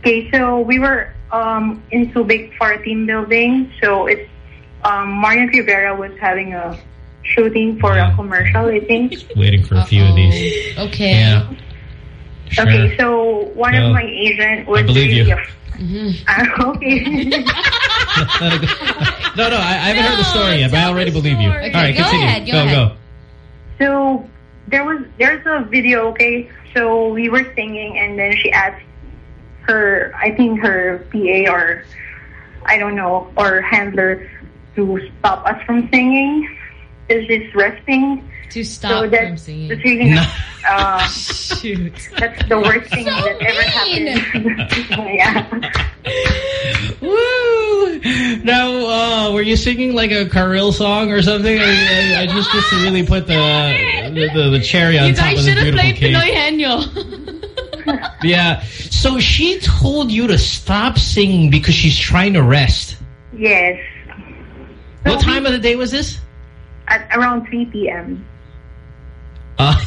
Okay, so we were um, in Subic for a team building. So it's um, Marian Rivera was having a shooting for a commercial, I think. Waiting for a few of these. Okay. Yeah. Sure. Okay, so one Well, of my agent was I believe really you. Mm-hmm. Ah, okay. no, no, I, I haven't heard the story yet, but I already believe you. story. All right, go continue. ahead, go go, ahead. go. So there was there's a video, okay? So we were singing and then she asked her I think her PA or I don't know, or handler to stop us from singing. It's just resting. To So stop that, from singing. that's really No. uh, Shoot. that's the worst thing So that ever happened. yeah. Woo! Now, uh, were you singing like a Caril song or something? I, I, I just just to really put the the, the, the cherry on You top of the should have beautiful played cake. Pinoy Henyo. Yeah. So she told you to stop singing because she's trying to rest. Yes. What time of the day was this? At around 3 p.m. Uh,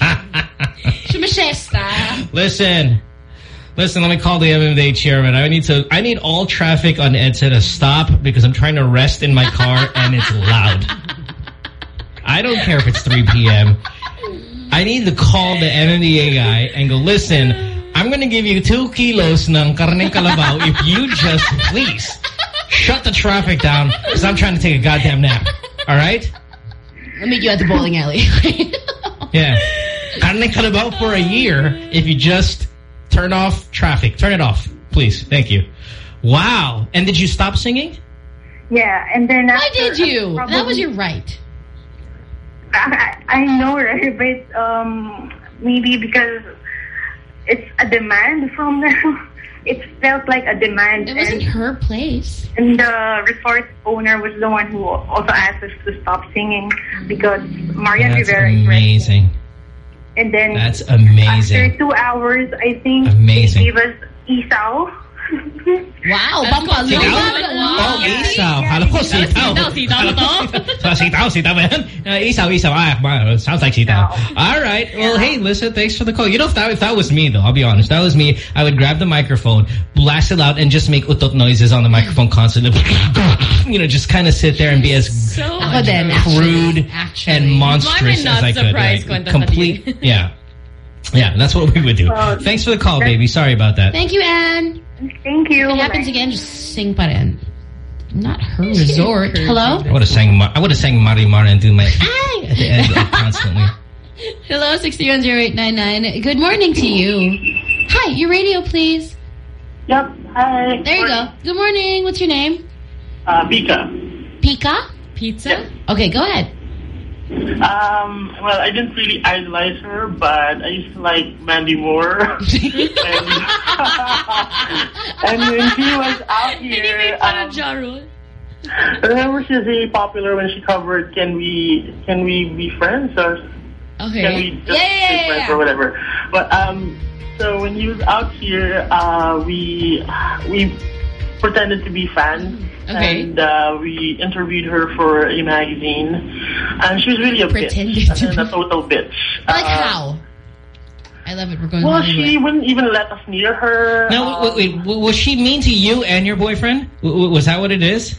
listen. Listen, let me call the MMA chairman. I need to. I need all traffic on EDSA to stop because I'm trying to rest in my car and it's loud. I don't care if it's 3 p.m. I need to call the MMDA guy and go, listen, I'm going to give you two kilos ng karne kalabaw if you just, please, shut the traffic down because I'm trying to take a goddamn nap. All right? I'll meet you at the bowling alley. Yeah. Carne kalabaw for a year if you just turn off traffic. Turn it off, please. Thank you. Wow. And did you stop singing? Yeah, and then Why after, did you? probably- That was your right. I, I know, right? But um, maybe because it's a demand from them. It felt like a demand. It wasn't and, her place. and the resort owner was the one who also asked us to stop singing because Marian That's Rivera is amazing. And then That's amazing. after amazing. two hours, I think Amazing. they gave us isaw. Wow, That's Pampaluma. called Wow. Oh, isaw. Kala ko sitaw. Sitaw, sitaw na to. Sa sitaw, sitaw ba yan? Uh, isaw, isaw. Ah, ma- sounds like sitaw. All right. Well, hey, listen, thanks for the call. You know, if that, if that was me, though, I'll be honest. That was me. I would grab the microphone, blast it out, and just make utot noises on the microphone constantly. you know, just kind of sit there and be as So din, actually. Actually. and monstrous Why am I not as I could. Like, complete. Yeah. Yeah, that's what we would do. Well, Thanks for the call, baby. Sorry about that. Thank you, Anne. Thank you. If it happens again, just sing pa rin. Not her resort. Hello? I would have sang. Ma- I would have sang Mari Mari and do my ay at the end constantly. Hello, 6310899. Good morning to you. Hi, your radio, please. Yep. Hi. There you go. Good morning. What's your name? Uh, Bika. Pika? Pizza? Okay, go ahead. Um, well, I didn't really idolize her, but I used to like Mandy Moore. and, and when she was out Did he here, make fun um, of Ja Rule? I remember she was really popular when she covered "Can We Can We Be Friends" or "Can We Just Yeah, yeah, Be Friends" yeah. or whatever. But um, so when he was out here, uh, we we pretended to be fans. Okay. And uh, we interviewed her for a magazine, and she was really a Pretended bitch, to and a total bitch. Like Uh, how? I love it. We're going Well, Hollywood. she wouldn't even let us near her. No, Um, wait, wait, w- was she mean to you and your boyfriend? W- w- was that what it is?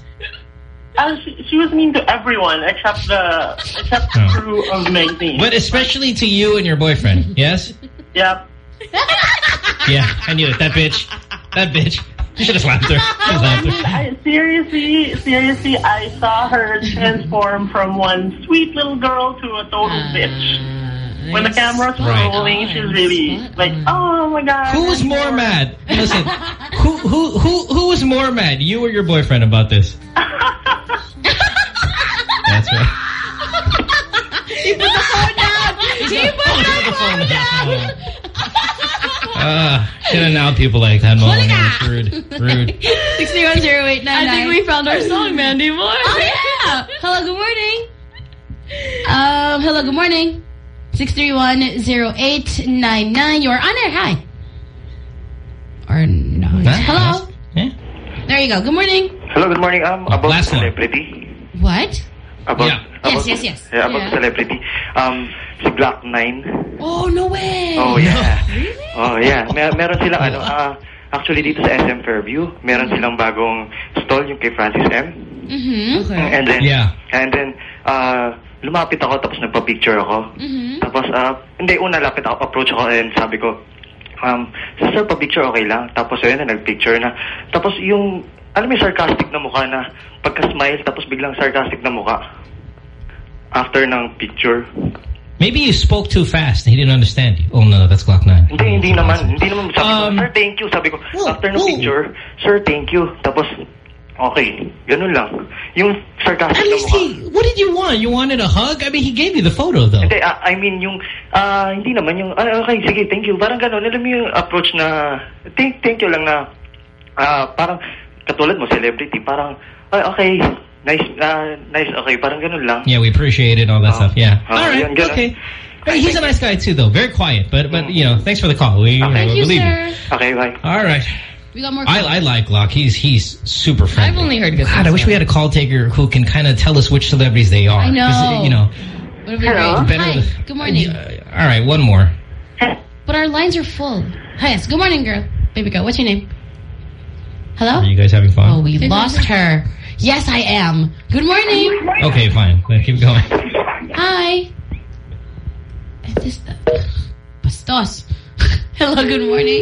uh, she, she was mean to everyone except the except the Oh. crew of the magazine. But especially to you and your boyfriend, yes? Yep. Yeah, I knew it. That bitch. That bitch. You should have slapped her. Should have slapped her. I, seriously, seriously, I saw her transform from one sweet little girl to a total Ah, bitch. When the cameras were Right. rolling, she was really like, "Oh my god." Who was more mad? Listen, who who who who was more mad, you or your boyfriend about this? That's right. He put the phone down. He put the phone down. Uh, should have now people like that. Mo. It's rude. Rude. 6310899. I think we found our song, Mandy Moore. Oh, yeah. Hello, good morning. Um, hello, good morning. 6310899. You're on air. Hi. Or not. Huh? Hello. Yeah. There you go. Good morning. Hello, good morning. Um, about Last one. celebrity. What? About, Yeah. about, Yes, yes, yes. Yeah, about Yeah. celebrity. Um, si Black Nine. Oh, no way. Oh, yeah. Oh, yeah. Mer meron silang, ano, ah, actually dito sa SM Fairview, meron silang bagong stall, yung kay Francis M. Mm-hmm. And then, Yeah. and then, uh, lumapit ako, tapos nagpa-picture ako. Mm-hmm. Tapos, ah, hindi, una lapit ako, approach ako, and sabi ko, um, sir, pa-picture okay lang. Tapos, ayun na, nag-picture na. Tapos, yung, alam mo yung sarcastic na mukha na, pagka-smile, tapos biglang sarcastic na mukha. After ng picture. Maybe you spoke too fast. and He didn't understand you. Oh no, that's Gloc-9. Hindi, hindi naman. Hindi naman. Sabi Um, ko, sir, thank you. Sabi ko, Oh, after ng picture, sir, thank you. Tapos, Okay, ganun lang. Yung sarcastic At least he, what did you want? You wanted a hug? I mean, he gave you the photo though. Hindi, ah, I mean yung, ah, hindi naman yung, ah, okay, sige, thank you. Parang gano'n, alam mo yung approach na, thank, thank you lang na, ah, parang, katulad mo, celebrity, parang, ay, okay, nice, ah, nice, okay, parang gano'n lang. Yeah, we appreciate it, all that stuff. Yeah. Oh, all right. yun. Okay. Hey, he's a nice guy too, though. Very quiet, but but you know, thanks for the call. We Thank uh, you, believe sir. Okay, bye. All right. We got more. I, I like Locke. He's he's super friendly. I've only heard good God, I wish we had a call taker who can kind of tell us which celebrities they are. I know. 'Cause, You know. Would be Hello? great. Better Hi. with- Good morning. Uh, all right, one more. But our lines are full. Hi, yes. Good morning, girl. Baby girl. What's your name? Hello? Are you guys having fun? Oh, we lost her. Yes, I am. Good morning. Okay, fine. Then keep going. Hi. Is this Bastos. Hello, good morning.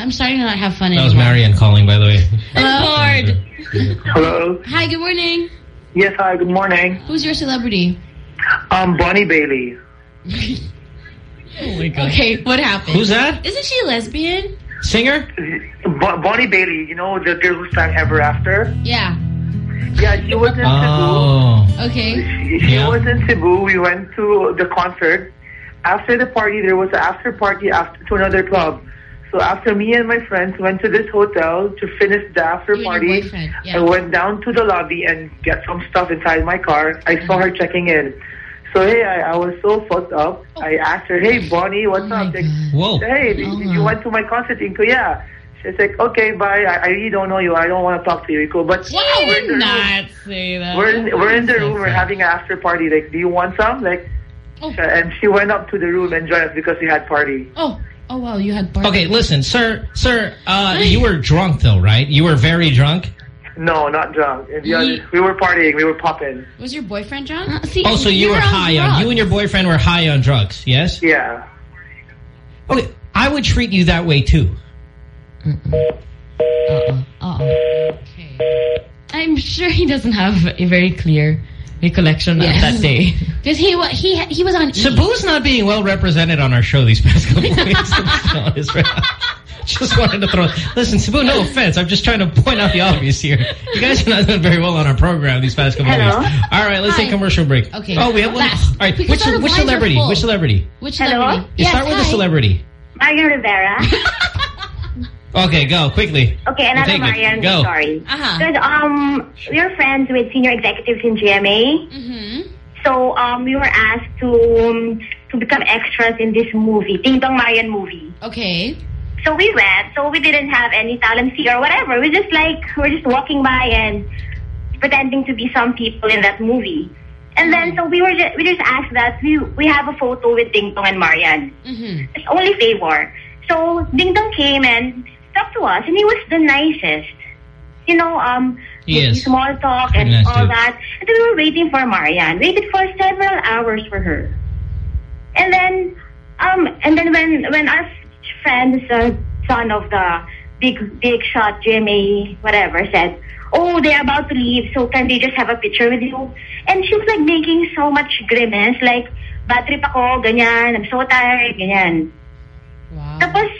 I'm starting to not have fun That was anymore. Marianne calling, by the way. Hello. Hello. Hi, good morning. Yes, hi, good morning. Who's your celebrity? Um, Bonnie Bailey. Oh my God. Okay, what happened? Who's that? Isn't she a lesbian? Singer? Bo- Bonnie Bailey, you know, the girl who sang Ever After? Yeah. Yeah, she was in Oh. Okay. Cebu. She Yeah. was in Cebu. We went to the concert. After the party, there was an after party after to another club. So after me and my friends went to this hotel to finish the after You party, boyfriend, I went down to the lobby and get some stuff inside my car. I saw her checking in. So hey, I, I was so fucked up. I asked her, "Hey, Bonnie, what's Oh my up?" Like, God. Whoa. Hey, did, did you Oh. went to my concert in Korea? She's like, okay, bye. I, I really don't know you. I don't want to talk to you. Cool. But Why we're in did the room. not say that? We're in, we're in the room. We're having an after party. Like, do you want some? Like, Oh. and she went up to the room and joined us because we had party. Oh, oh wow, you had Barbie. Okay, listen, sir, sir, uh, you were drunk though, right? You were very drunk? No, not drunk. And the Ye- we were partying. We were popping. Was your boyfriend drunk? Uh, see, Oh, so you, were on high on, drugs. you and your boyfriend were high on drugs, yes? Yeah. Okay, I would treat you that way too. Uh-uh. Uh-uh. Okay. I'm sure he doesn't have a very clear recollection Yes. of that day. Because he he he was on. E! Not being well represented on our show these past couple of weeks. I'm honest, right? Just wanted to throw. Listen, Cebu, no offense. I'm just trying to point out the obvious here. You guys are not doing very well on our program these past couple Hello? of weeks. All right, let's Hi. take commercial break. Okay. Oh, we have one. Last. All right, Because which, which lines are celebrity? Which celebrity? Which Hello? celebrity? You yes, start with hi. the celebrity. Marian Rivera. Okay, go quickly. Okay, We'll another take it. Marian Go. story. Uh-huh. Because um, we are friends with senior executives in GMA. Mm-hmm. So um, we were asked to um, to become extras in this movie, Ding Dong Marian movie. Okay. So we went. So we didn't have any talent fee or whatever. We just like we're just walking by and pretending to be some people in that movie. And then so we were just, we just asked that we we have a photo with Ding Dong and Marian. Mm-hmm. It's only favor. So Ding Dong came and talked to us, and he was the nicest. You know, um, Yes. small talk and nice all dude. that. And then we were waiting for Marian. Waited for several hours for her. And then, um, and then when when our friend, the son of the big big shot GMA whatever said, "Oh, they're about to leave, so can they just have a picture with you?" And she was like making so much grimace, like, "Bad trip ako, ganyan. I'm so tired, ganyan." Wow. Tapos,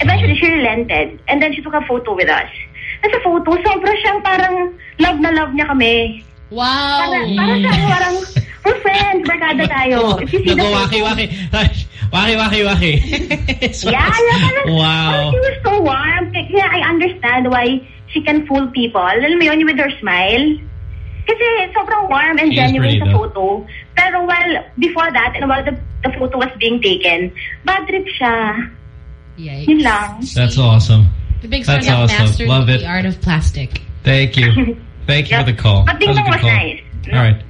eventually she relented, and then she took a photo with us. Nasa photo, sobra siyang parang love na love niya kami. Wow. Parang, parang siyang parang, we're friends, barkada tayo. If you see the Nag-waki, photo, waki. Waki, waki, waki. Yeah, yeah, Wow. she was so warm. Kaya I understand why she can fool people. Alam mo yun, with her smile. Kasi sobrang warm and She genuine pretty, sa photo. Pero while, before that, and while the, the photo was being taken, bad trip siya. Yikes. Yun lang. That's awesome. The big That's awesome. mastered Love the it. art of plastic. Thank you. Thank you Yep. for the call. But Ding That Dong was was good call. nice. All right.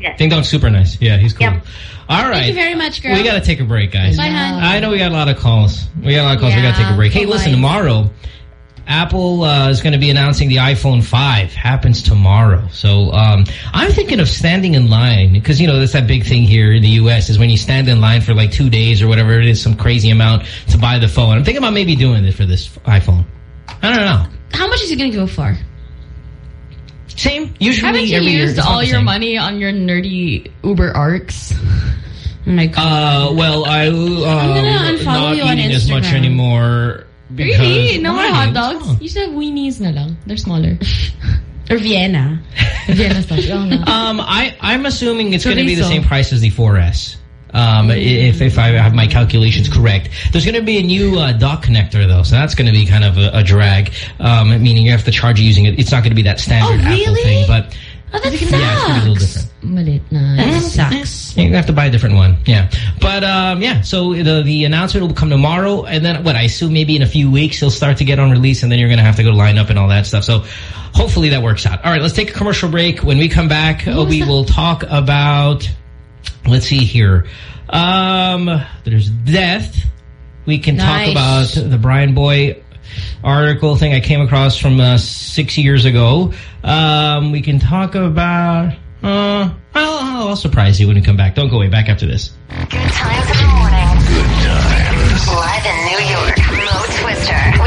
Yes. Ding Dong's super nice. Yeah, he's cool. Yep. All right. Thank you very much, girl. We got to take a break, guys. Bye, hon. I know we got a lot of calls. We got a lot of calls. we got to take a break. Hey, listen, lines. tomorrow, Apple uh, is going to be announcing the iPhone 5. Happens tomorrow. So um, I'm thinking of standing in line because, you know, that's that big thing here in the U.S. is when you stand in line for like two days or whatever it is, some crazy amount to buy the phone. I'm thinking about maybe doing this for this iPhone. I don't know. How much is it going to go for? Same. Usually Haven't you used all your money on your nerdy Uber arcs? Oh my God. Uh, well, I, uh, I'm gonna unfollow not you on eating Instagram. as much anymore. Because really? No more hot dogs? Oh. You said weenies na lang. They're smaller. or Vienna. Vienna special. Oh, um, I, I'm assuming it's going to be the same price as the 4S um, if, if I have my calculations correct. There's going to be a new uh, dock connector, though, so that's going to be kind of a, a drag, um, meaning you have to charge using it. It's not going to be that standard oh, really? Apple thing, but... Oh, that sucks. Yeah, it's going to be a little different. Malit na. Sucks. You're going to have to buy a different one. Yeah. But, um, yeah, so the, the announcement will come tomorrow, and then, what, I assume maybe in a few weeks they'll start to get on release, and then you're going to have to go line up and all that stuff. So hopefully that works out. All right, let's take a commercial break. When we come back, uh, we will talk about... Let's see here. Um, there's death. We can nice. talk about the Bryanboy article thing I came across from uh, six years ago. Um, we can talk about... Uh, I'll, I'll, surprise you when you come back. Don't go away. Back after this. Good times in the morning. Good times. Live in New York. Mo Twister.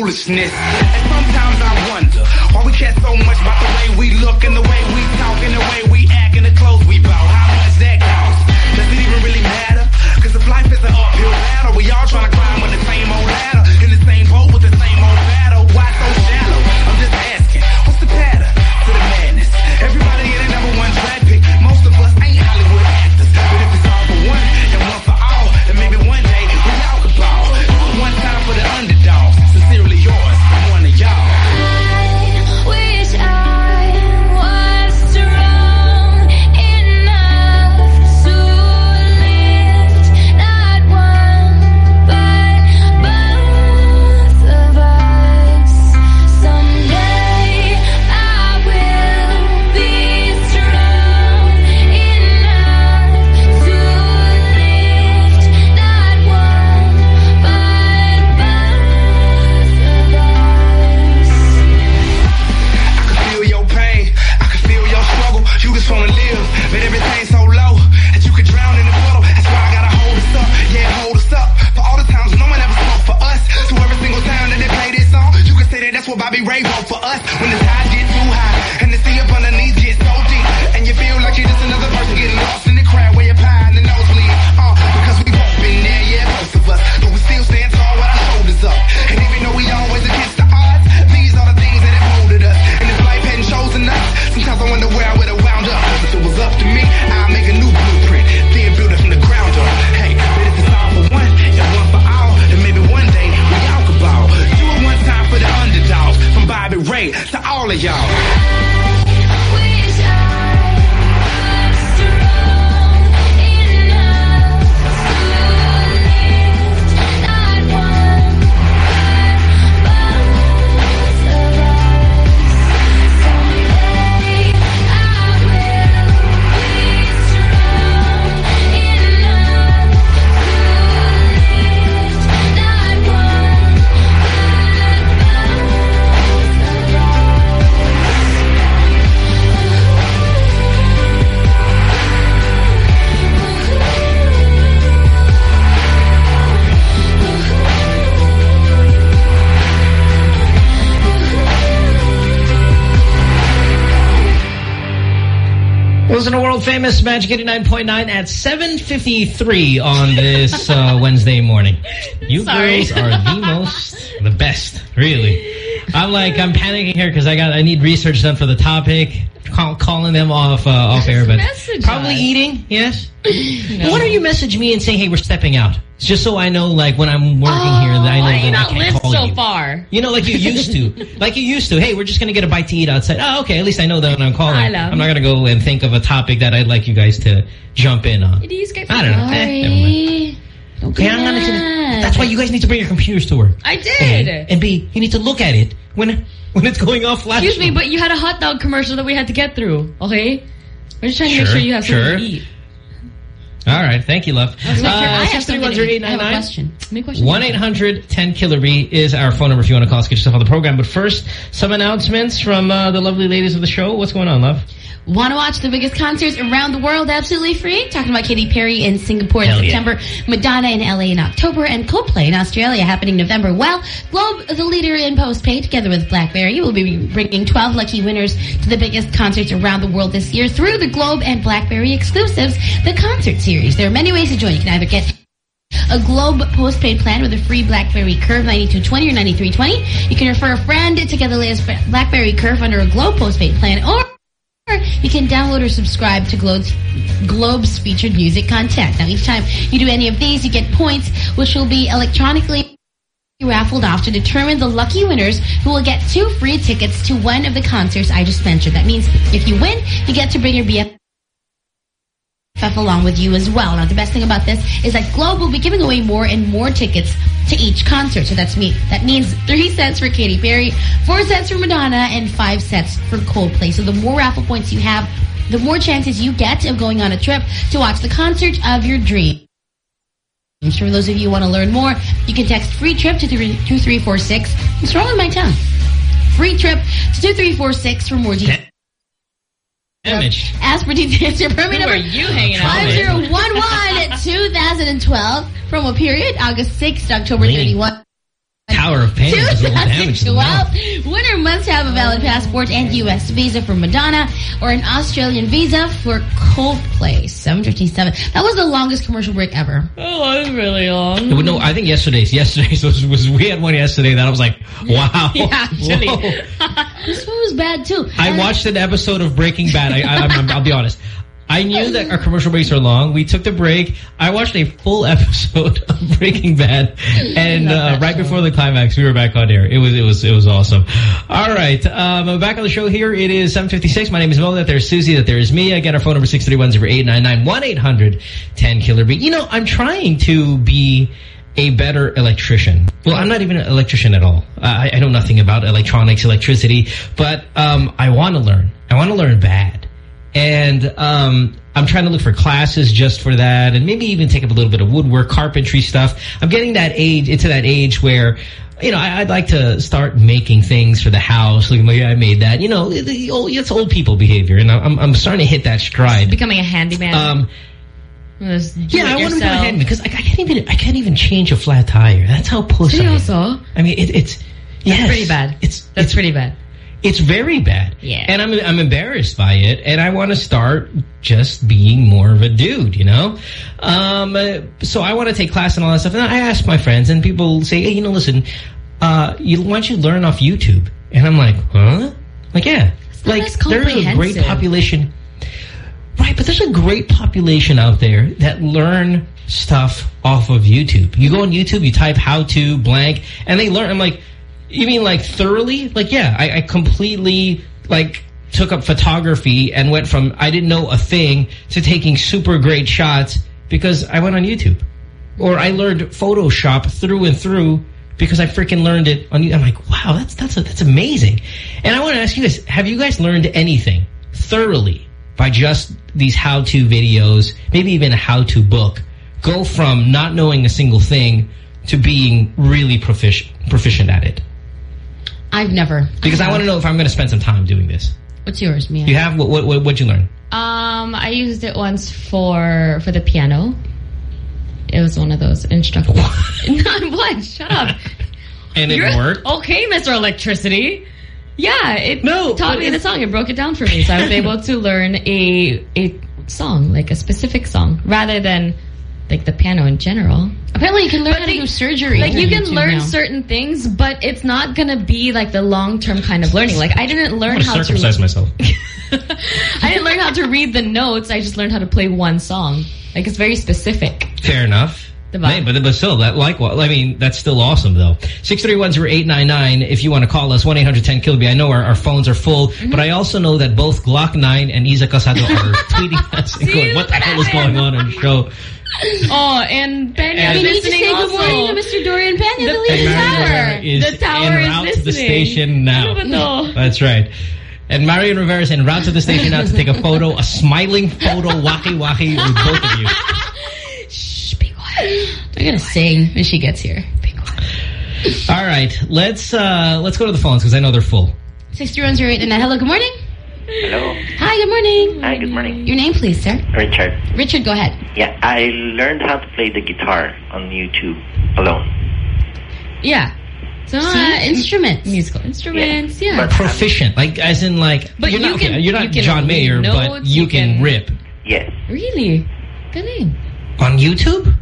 foolishness. And sometimes I wonder why we care so much Magic 89.9 at 7.53 on this uh, Wednesday morning. You Sorry. girls are the most, the best, really. I'm like, I'm panicking here because I got, I need research done for the topic call, calling them off uh, off air, but probably us. eating. Yes. Why don't you message me and say, "Hey, we're stepping out," just so I know, like when I'm working here, that I know you that I not can't live call so you. far? You know, like you used to. like you used to. Hey, we're just to get a bite to eat outside. Oh, okay. At least I know that when I'm calling. I love I'm not going to go and think of a topic that I'd like you guys to jump in on. It is good I don't know. Eh, never mind. Don't Okay, I'm not That's why you guys need to bring your computers to work. I did. A, and B, you need to look at it when when it's going off flash. Excuse me, but you had a hot dog commercial that we had to get through, okay? We're just trying to make Sure, sure you have something sure. to eat. All right, thank you, love. I have something I have a question. Make question. 1-800-10-KILLER-B is our phone number if you want to call us, get yourself on the program. But first, some announcements from uh, the lovely ladies of the show. What's going on, love? Want to watch the biggest concerts around the world absolutely free? Talking about Katy Perry in Singapore in Hell yeah. September, Madonna in LA in October, and Coldplay in Australia happening November. Well, Globe, the leader in postpaid, together with BlackBerry, will be bringing 12 lucky winners to the biggest concerts around the world this year through the Globe and BlackBerry exclusives, the concert series. There are many ways to join. You can either get a Globe postpaid plan with a free BlackBerry Curve 9220 or 9320. You can refer a friend to get the latest BlackBerry Curve under a Globe postpaid plan or you can download or subscribe to Globe's, Globe's featured music content. Now, each time you do any of these, you get points, which will be electronically raffled off to determine the lucky winners who will get two free tickets to one of the concerts I just mentioned. That means if you win, you get to bring your BF along with you as well. Now, the best thing about this is that Globe will be giving away more and more tickets to each concert. So that's me. That means three sets for Katy Perry, four sets for Madonna, and five sets for Coldplay. So the more raffle points you have, the more chances you get of going on a trip to watch the concert of your dreams. For those of you who want to learn more, you can text free trip to 2346. What's wrong with my tongue? Free trip to 2346 for more details. Damage. As per details, your permit Who number are you hanging out with? 5011 2012 promo period August 6th to October Leaning. 31. Tower of Peña is a little damage to the 2012. Winner must have a valid passport and U.S. visa for Madonna or an Australian visa for Coldplay. 757. That was the longest commercial break ever. Oh, that was really long. No, I think yesterday's. Yesterday's was, was we had one yesterday that I was like, wow. Yeah, actually. This one was bad too. I And- watched an episode of Breaking Bad. I, I, I'm, I'll be honest. I knew that our commercial breaks are long. We took the break. I watched a full episode of Breaking Bad, and uh, right before the climax, we were back on air. It was it was it was awesome. All right, um, back on the show here. It is 7:56. My name is Mo. That there's Susie. That there is me. Again, our phone number six three one zero eight nine nine one eight hundred ten killer B. You know, I'm trying to be a better electrician. Well, I'm not even an electrician at all. I, I know nothing about electronics, electricity, but um, I want to learn. I want to learn bad. And um, I'm trying to look for classes just for that and maybe even take up a little bit of woodwork, carpentry stuff. I'm getting that age into that age where you know, I, I'd like to start making things for the house. Like, yeah, I made that. You know, the, the old, it's old people behavior, and I'm, I'm starting to hit that stride. Becoming a handyman. Um, yeah, I want to be a handyman because I, I can't even I can't even change a flat tire. That's how pussy. I am. I mean, it, it's yes, That's pretty bad. It's That's it's, pretty bad. It's very bad. Yeah. and I'm I'm embarrassed by it, and I want to start just being more of a dude, you know. Um, so I want to take class and all that stuff. And I ask my friends, and people say, hey, you know, listen, uh, you why don't you learn off YouTube? And I'm like, huh? Like, yeah, like there's a great population. Right, but there's a great population out there that learn stuff off of YouTube. You go on YouTube, you type how to blank, and they learn. I'm like, you mean like thoroughly? Like, yeah, I, I completely like took up photography and went from I didn't know a thing to taking super great shots because I went on YouTube. Or I learned Photoshop through and through because I freaking learned it on. I'm like, wow, that's that's that's amazing. And I want to ask you this: Have you guys learned anything thoroughly by just these how-to videos, maybe even a how-to book? Go from not knowing a single thing to being really proficient proficient at it. I've never. Because I want to know if I'm going to spend some time doing this. What's yours, Mia? You have what? What? what what'd you learn? Um, I used it once for for the piano. It was one of those instructors. no, what? Shut up. And it You're- worked. Okay, Mr. Electricity. Yeah, it No, taught me the song. It broke it down for me, so I was able to learn a a song, like a specific song, rather than like the piano in general. Apparently, you can learn But how the- to do surgery. Like you can YouTube learn now. certain things, but it's not gonna be like the long term kind of learning. Like I didn't I'm learn going to how to circumcise myself. I didn't learn how to read the notes. I just learned how to play one song. Like it's very specific. Fair enough. Diba? Hey, but, but still, that like, I mean, that's still awesome, though. 631-0899, if you want to call us, 1-800-10-KILBY. I know our, our phones are full, Mm-hmm. but I also know that both Gloc-9 and Iza Calzado are tweeting us and going, what the hell is going on on the show? Oh, and Pena And- We need to listening say good morning to Mr. Dorian Pena, the, The- lead tower. Is The tower en is route to the station now. Ano? That's right. And Marian Rivera is en route to the station now to take a photo, a smiling photo, waki-waki with both of you. Shh, be quiet. I'm gonna sing when she gets here. Be quiet. All right, let's uh, let's go to the phones because I know they're full. 63108 Hello, good morning. Hello. Hi, good morning. Hi, good morning. Your name, please, sir. Richard. Richard, go ahead. Yeah, I learned how to play the guitar on YouTube alone. Yeah. So uh, Instruments. musical instruments. Yeah. But- Proficient, like as in like But you're you not okay, you're not you John Mayer, read but you, you can, can- rip Yes. really? Galing. on YouTube.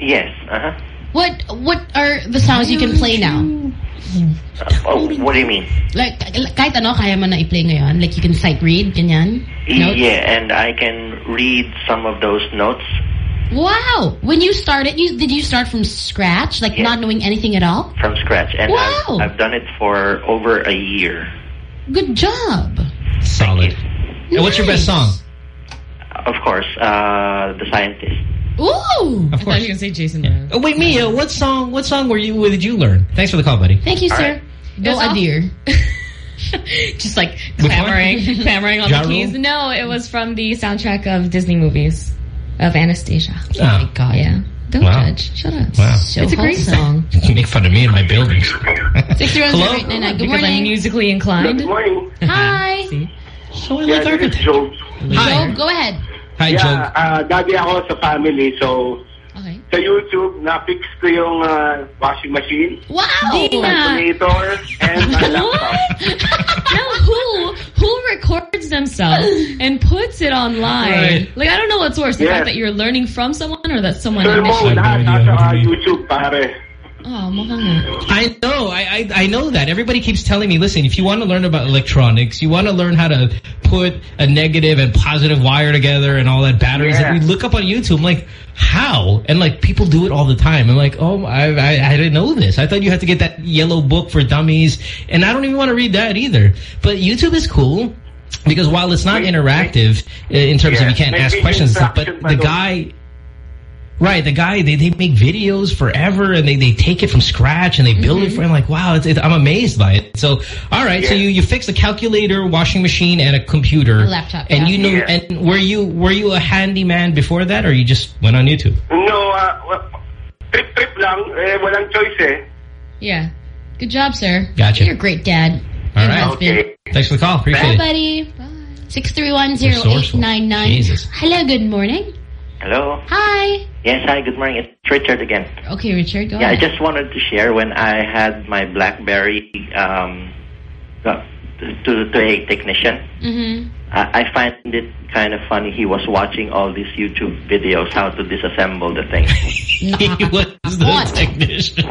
Yes. Uh-huh. What What are the songs you can play now? Uh, oh, what do you mean? Like, kahit ano, kaya mo na i-play ngayon? Like, you can sight read, ganyan? Notes? Yeah, and I can read some of those notes. Wow! When you started, you did you start from scratch? Like, Yeah. not knowing anything at all? from scratch, and Wow. I've, I've done it for over a year. Good job! Solid. And what's your best song? Of course, uh, the scientist. Ooh! Of I thought you were gonna say Jason. Yeah. Mraz. Oh, wait, Mia, what song? What song were you? What did you learn? Thanks for the call, buddy. Thank you, All sir. right. Go It's Adir. Just like clamoring, clamoring on Ja the keys. No, it was from the soundtrack of Disney movies of Anastasia. Ah. Oh my God. Yeah. Don't Wow. judge. Shut up. Wow. So It's a great song. You can make fun of me in my buildings. 6310899. Good because I'm morning. musically inclined. Good morning. Hi. See? So I Yeah, like this is architecture. Joe. Hi. Joe, go ahead. Hi, Yeah, Joe. uh, dati ako sa family, so Okay. sa YouTube, na-fix ko yung uh, washing machine, Wow! calculator, and my laptop. now who who records themselves and puts it online? Right. Like I don't know what's worse, the Yes. fact that you're learning from someone or that someone Sir Mo, initially. lahat nasa uh. YouTube, pare. Oh. I know, I, I I know that. Everybody keeps telling me, listen, if you want to learn about electronics, you want to learn how to put a negative and positive wire together and all that batteries, Yeah. and we look up on YouTube, I'm like, how? And like, people do it all the time. I'm like, oh, I, I, I didn't know this. I thought you had to get that yellow book for dummies, and I don't even want to read that either. But YouTube is cool. Because while it's not interactive uh, in terms of you can't make ask questions, but instruction by the the- guy Right, the guy, they, they make videos forever and they, they take it from scratch and they build it for I'm like, wow, it's, it, I'm amazed by it. So, all right, so you, you fix a calculator, washing machine, and a computer. A laptop, And yeah. you know, Yeah. and were you were you a handyman before that or you just went on YouTube? No, uh, wa- trip-trip lang, eh, walang choice eh. Yeah. Good job, sir. Gotcha. You're a great dad. All and right. husband. Okay. Thanks for the call. Appreciate Bye, it. buddy. Bye. Six three one zero eight nine nine. Jesus. Hello, good morning. Hello. Hi. Yes, hi. Good morning. It's Richard again. Okay, Richard, go Yeah, I just wanted to share when I had my BlackBerry um, to to a technician. Mm-hmm. I, I find it kind of funny. He was watching all these YouTube videos how to disassemble the thing. he was the What? technician.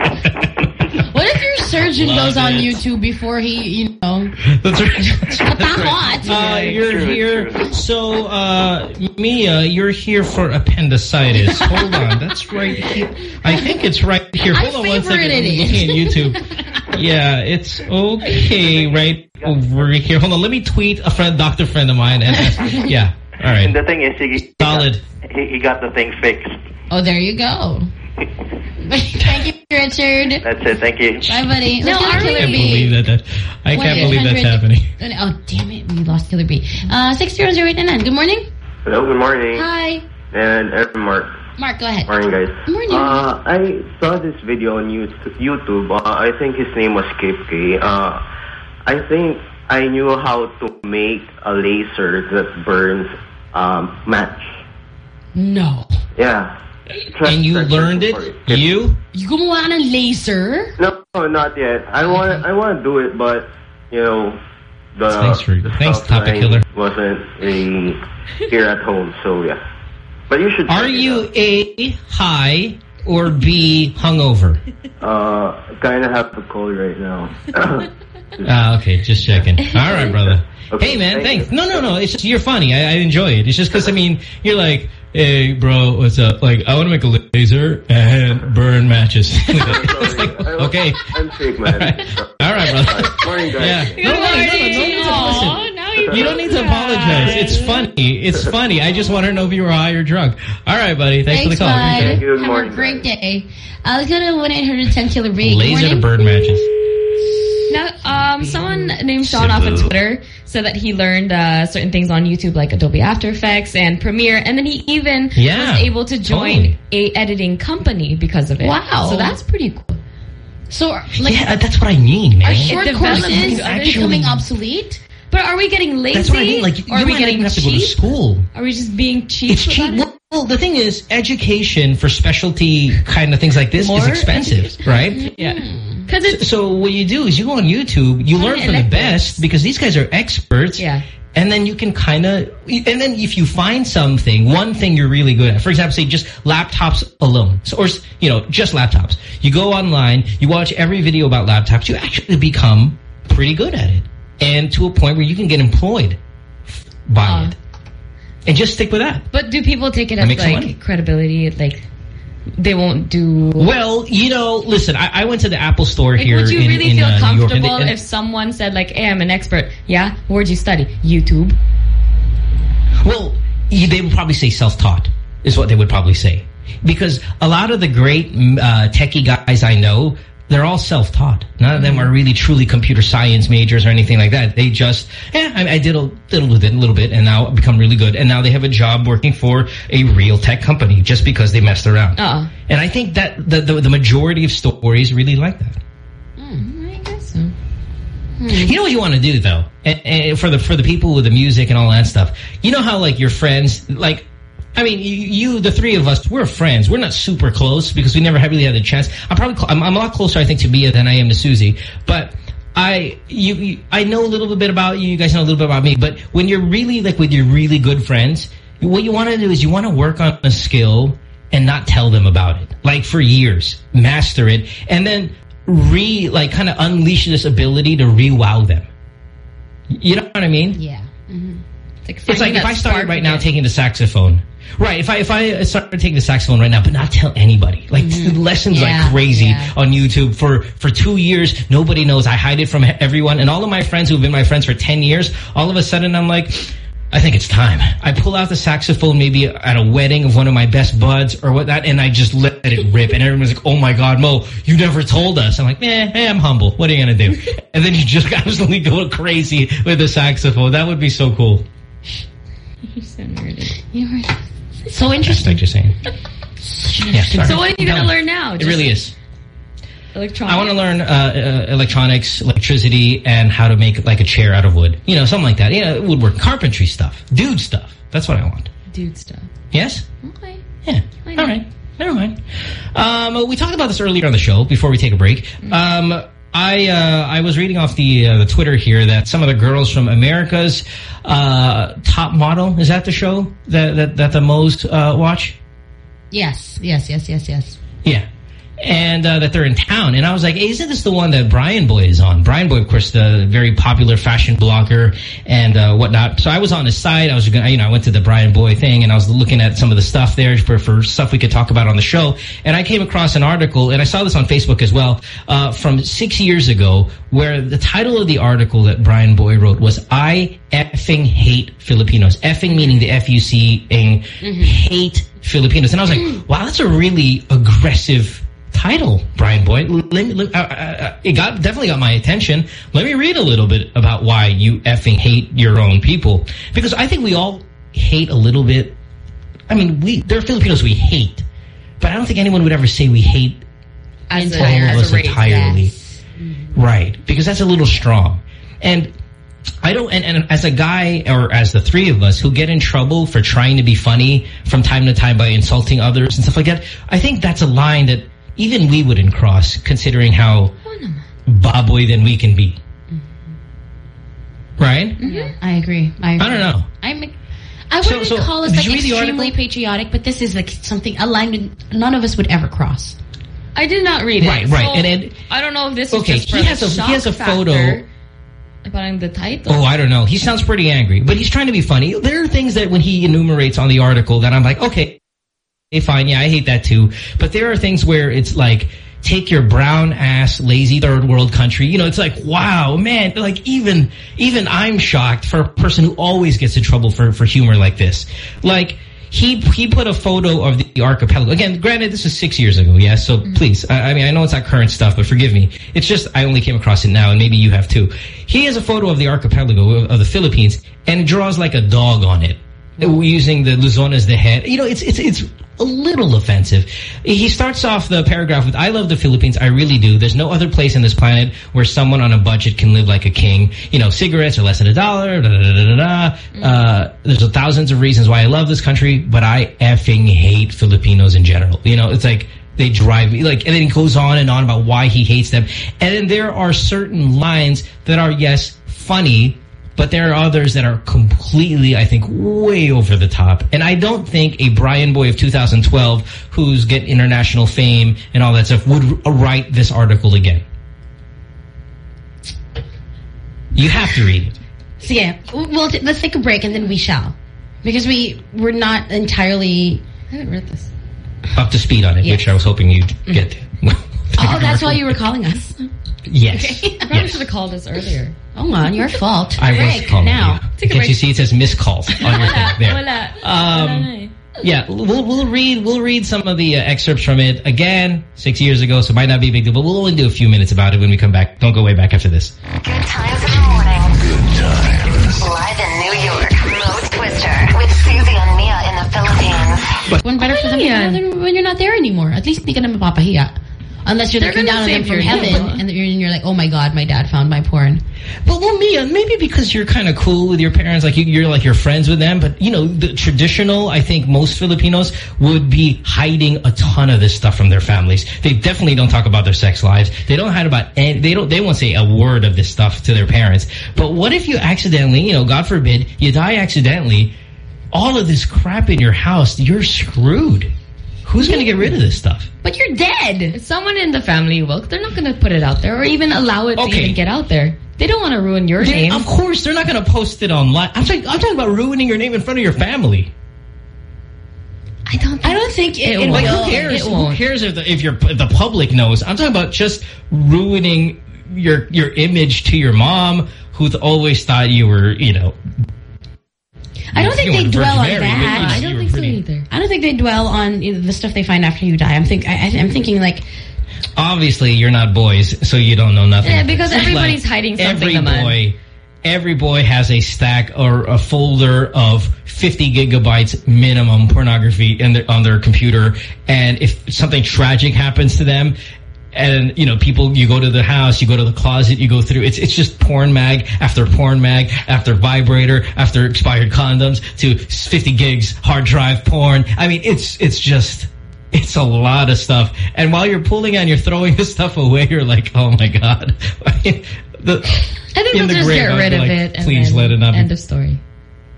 What if your surgeon Love goes on it. YouTube before he, you know, That's right. That's Matakot. Uh, you're True, here. true. So, uh, Mia, you're here for appendicitis. Hold on. That's right here. I think it's right here. I Hold on one favorite second. it I'm looking at YouTube. Yeah, it's okay right over here. Hold on. Let me tweet a friend, doctor friend of mine. And ask, yeah. All right. and the thing is, he, he Solid. Got, he, he got the thing fixed. oh, there you go. Thank you, Richard. That's it. Thank you. Bye, buddy. No, Let's go to are Killer I can't Bee. believe that. that I can't believe that's happening. Oh, damn it. We lost Killer Bee. Uh, 60089. Good morning. Hello, good morning. Hi. And I'm Mark. Mark, go ahead. Morning, guys. Morning. Uh, I saw this video on YouTube. Uh, I think his name was Cape K. Uh, I think I knew how to make a laser that burns um, match. No. Yeah. And you learned it? You? You gumawa ka ng laser? No, not yet. I want I want to do it, but you know, the Thanks for- the thanks, Topic Killer. wasn't a here at home. So yeah. But you should. Are you A, high, or B, hungover? Uh, kind of have a cold right now. Ah, okay, just checking. All right, brother. Okay, hey, man, thank thanks. No, no, no. It's just you're funny. I, I enjoy it. It's just because I mean, you're like, hey, bro, what's up? Like, I want to make a laser and burn matches. Like, okay. I'm fake, man. All right, brother. Morning, guys. Yeah. No, no, no, no, no need. You don't need to apologize. It's funny. It's funny. I just want to know if you were high or drunk. All right, buddy. Thanks, for the call. bud. Appreciate it. Have a great day. I was going to 1-800-10-KILLER-B. Laser to Morning. burn matches. Now, um, someone named Sean off on Twitter said that he learned uh, certain things on YouTube like Adobe After Effects and Premiere, and then he even Yeah, was able to join totally. a editing company because of it. Wow. So that's pretty cool. So, like, yeah, that's what I mean, man. are short courses you actually- becoming obsolete? But are we getting lazy? That's what I mean. Like, you or are we might not getting even have to cheap? go to school. Are we just being cheap? It's cheap. Well, the thing is, education for specialty kind of things like this is More expensive, right? Yeah. Because it's So what you do is you go on YouTube, you learn from the best because these guys are experts. Yeah. And then you can kind of, and then if you find something, one thing you're really good at, for example, say just laptops alone, so, or, you know, just laptops. You go online, you watch every video about laptops, you actually become pretty good at it. And to a point where you can get employed by Uh. it. And just stick with that. But do people take it And as like credibility? Like they won't do. Well, you know, listen, I, I went to the Apple store Like, here would you in, really in, feel uh, comfortable they- if someone said like, "Hey, I'm an expert"? Yeah. Where'd you study? YouTube. Well, they would probably say self-taught is what they would probably say. Because a lot of the great uh, techie guys I know, they're all self-taught. None of them are really truly computer science majors or anything like that. They just, yeah, I, I did a little bit, a little bit, and now I've become really good. And now they have a job working for a real tech company just because they messed around. Uh. And I think that the, the, the majority of stories really like that. Hmm, I guess so. You know what you want to do though, and, and for the for the people with the music and all that stuff. You know how like your friends, like, I mean, you, you the three of us, we're friends. We're not super close because we never have really had a chance. I'm probably, I'm, I'm a lot closer, I think, to Mia than I am to Susie. But I you, you I know a little bit about you. You guys know a little bit about me. But when you're really like with your really good friends, what you want to do is you want to work on a skill and not tell them about it. Like for years, master it, and then re like kind of unleash this ability to re-wow them. You know what I mean? Yeah. It's like if I started right now taking the saxophone. Right, if I if I started taking the saxophone right now, but not tell anybody, like lessons Yeah, like crazy yeah. on YouTube for for two years, nobody knows. I hide it from everyone, and all of my friends who've been my friends for ten years, all of a sudden I'm like, I think it's time. I pull out the saxophone maybe at a wedding of one of my best buds or what that, and I just let it rip, and everyone's like, "Oh my God, Mo, you never told us." I'm like, "Eh, eh I'm humble. What are you gonna do?" and then you just absolutely go crazy with the saxophone. That would be so cool. You're so weird. You're so That's interesting. you're saying. Yeah, sorry. So what are you gonna No, learn now? It really is. Electronics. I want to learn uh, uh, electronics, electricity, and how to make like a chair out of wood. You know, something like that. Yeah, woodwork, carpentry stuff, dude stuff. That's what I want. dude stuff. Yes. Okay. Yeah. All right. Never mind. Um, we talked about this earlier on the show before we take a break. Um, I uh, I was reading off the uh, the Twitter here that some of the girls from America's uh, Top Model is that the show that that, that the most uh, watch? Yes, yes, yes, yes, yes. Yeah. And uh, that they're in town. And I was like, hey, isn't this the one that Bryanboy is on? Bryanboy, of course, the very popular fashion blogger and uh, whatnot. So I was on his site. I was going to, you know, I went to the Bryanboy thing and I was looking at some of the stuff there for, for stuff we could talk about on the show. And I came across an article, and I saw this on Facebook as well, uh, from six years ago, where the title of the article that Bryanboy wrote was I effing hate Filipinos. Effing meaning the F-U-C-ing hate Filipinos. And I was like, wow, that's a really aggressive title, Bryanboy. Let me, let, uh, uh, uh, it got definitely got my attention. Let me read a little bit about why you effing hate your own people. Because I think we all hate a little bit. I mean, we there are Filipinos we hate, but I don't think anyone would ever say we hate As a, all of as us a race. entirely. Right, because that's a little strong. And I don't, and, and as a guy, or as the three of us who get in trouble for trying to be funny from time to time by insulting others and stuff like that, I think that's a line that even we wouldn't cross, considering how baboy than we can be. Right? Mm-hmm. Yeah, I agree. I, agree. I don't know. I'm, I wouldn't so, call us like you read the extremely patriotic, but this is like something a line none of us would ever cross. I did not read it. Right, right. so And it- I don't know if this is Okay, just for he has a- he has a photo- factor about the title. Oh, I don't know. He sounds pretty angry, but he's trying to be funny. There are things that when he enumerates on the article that I'm like, okay, okay, fine, yeah, I hate that too. But there are things where it's like, take your brown ass, lazy third world country. You know, it's like, wow, man, like even, even I'm shocked for a person who always gets in trouble for, for humor like this. Like, he he put a photo of the archipelago. Again, granted, this is six years ago, yes? So mm-hmm. please, I, I mean, I know it's not current stuff, but forgive me. It's just I only came across it now, and maybe you have too. He has a photo of the archipelago of, of the Philippines, and it draws like a dog on it, using the Luzon as the head. You know, it's it's it's a little offensive. He starts off the paragraph with, I love the Philippines, I really do. There's no other place on this planet where someone on a budget can live like a king. You know, cigarettes are less than a dollar, da da da da da. da. Uh, there's thousands of reasons why I love this country, but I effing hate Filipinos in general. You know, it's like, they drive me like and then he goes on and on about why he hates them and then there are certain lines that are yes funny but there are others that are completely, I think, way over the top. And I don't think a Bryanboy of 2012, who's get international fame and all that stuff, would write this article again. You have to read it. So yeah, well, let's take a break and then we shall, because we we're not entirely. I haven't read this. Up to speed on it, Yeah. which I was hoping you'd mm-hmm. get. Oh, that's why you were calling us. yes. I probably should have called us earlier. Oh, man, your fault. I was break calling now. you. Can't break. you see it says missed calls on your thing there? Um, Wala na. Yeah, we'll we'll read we'll read some of the uh, excerpts from it again six years ago, so it might not be a big deal, but we'll only do a few minutes about it when we come back. Don't go way back after this. Good times in the morning. Good times. Live in New York. Mo Twister with Susie and Mia in the Philippines. But, One better for them yan. when when you're not there anymore. At least hindi ka na mapapahiya. Unless you're They're looking down on them save from heaven name. and you're, and you're like, oh my God, my dad found my porn. But well, Mia, maybe because you're kind of cool with your parents, like you, you're like you're friends with them. But you know, the traditional, I think most Filipinos would be hiding a ton of this stuff from their families. They definitely don't talk about their sex lives. They don't hide about, any, they don't, they won't say a word of this stuff to their parents. But what if you accidentally, you know, God forbid, you die accidentally, all of this crap in your house, you're screwed. Who's going to get rid of this stuff? But you're dead. If someone in the family will, they're not going to put it out there or even allow it to even get out there. They don't want to ruin your They- name. of course, they're not going to post it online. I'm talking, I'm talking about ruining your name in front of your family. I don't. I don't think it, It it Like, will. who cares? It Who won't. cares if the, if your if the public knows? I'm talking about just ruining your your image to your mom, who always thought you were, you know. I don't think they dwell on that. I don't I don't think they dwell on you know, the stuff they find after you die. I'm think I, I'm thinking like Obviously, you're not boys, so you don't know nothing. Yeah, because Like, everybody's hiding something, Every boy, every boy has a stack or a folder of 50 gigabytes minimum pornography in their, on their computer, and if something tragic happens to them. And, you know, people, you go to the house, you go to the closet, you go through, it's it's just porn mag after porn mag, after vibrator, after expired condoms, to 50 gigs, hard drive porn. I mean, it's it's just, it's a lot of stuff. And while you're pulling and you're throwing the stuff away, you're like, oh my God. I the, I think the just grave, get rid of like, it. Please let it not End of story.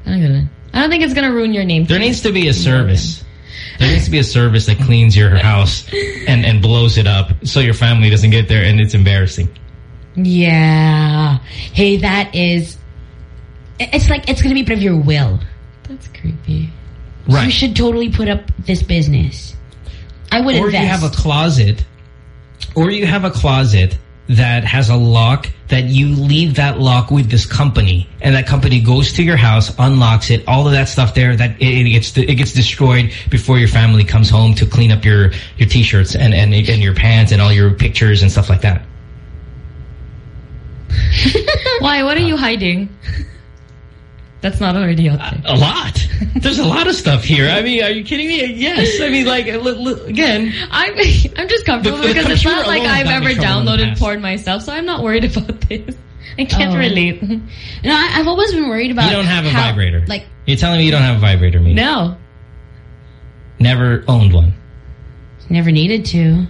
I don't, gonna, I don't think it's going to ruin your name. There needs to be a service. There needs to be a service that cleans your house and, and blows it up so your family doesn't get there and it's embarrassing. yeah, hey, that is. It's like it's gonna be part of your will. That's creepy. Right. You should totally put up this business. I would or invest. you have a closet, or you have a closet that has a lock that you leave that lock with this company, and that company goes to your house, unlocks it, all of that stuff there, that it, it gets it gets destroyed before your family comes home to clean up your your t-shirts and and and your pants and all your pictures and stuff like that. Why? What are you hiding? That's not already out there. A lot. There's a lot of stuff here. I mean, are you kidding me? Yes. I mean, like, l- l- again. I'm I'm just comfortable The- the because it's not like I've ever in trouble in the downloaded porn myself, so I'm not worried about this. I can't Oh. relate. No, I, I've always been worried about. You don't have a how- vibrator. Like You're telling me you don't have a vibrator, me? No. Never owned one. never needed to.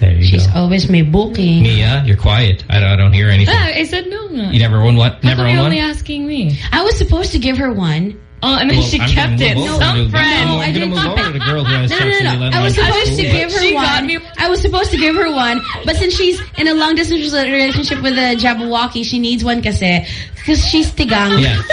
There you She's go. always my booking. Mia, you're quiet. I don't, I don't hear anything. Ah, I said no. You never own one? Never How come you're one? only asking me? I was supposed to give her one. Oh, and then Well, she I'm kept it. move over Some friend. No, I didn't move over to the girl who has No, no, no, no. I was supposed to give her She one. got me- I was supposed to give her one, but since she's in a long distance relationship with a Jabberwocky, she needs one kasi because she's tigang. Yeah.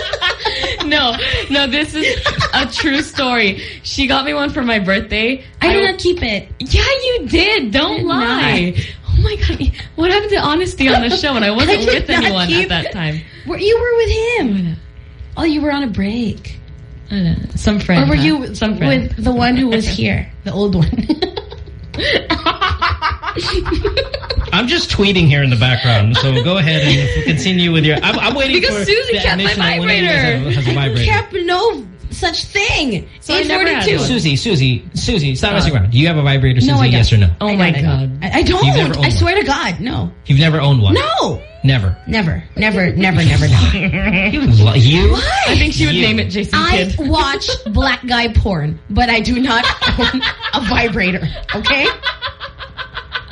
no, no, this is a true story. She got me one for my birthday. I did not keep it. Yeah, you did. Don't did lie. Oh my god, what happened to honesty on the show? And I wasn't I with anyone at that time. Were, you were with him. Oh, you were on a break. I know. Some friend. Or were huh? you some friend? with the one who was here, the old one? I'm just tweeting here in the background, so go ahead and continue with your. I'm, I'm waiting Because for Susie the kept my admission that one of you guys vibrator. Has, has a vibrator. I kept no such thing. So I never had one. Susie, Susie, Susie, stop uh, messing around. Do you have a vibrator, Susie? No, I yes or no? Oh I my don't. god. I, I don't. You've never owned I one? swear to God, no. You've never owned one? No. Never. Never, never, never, never, never. Li- You? Why? I think she would You. name it Jason I Kidd. watch black guy porn, but I do not own a vibrator. Okay?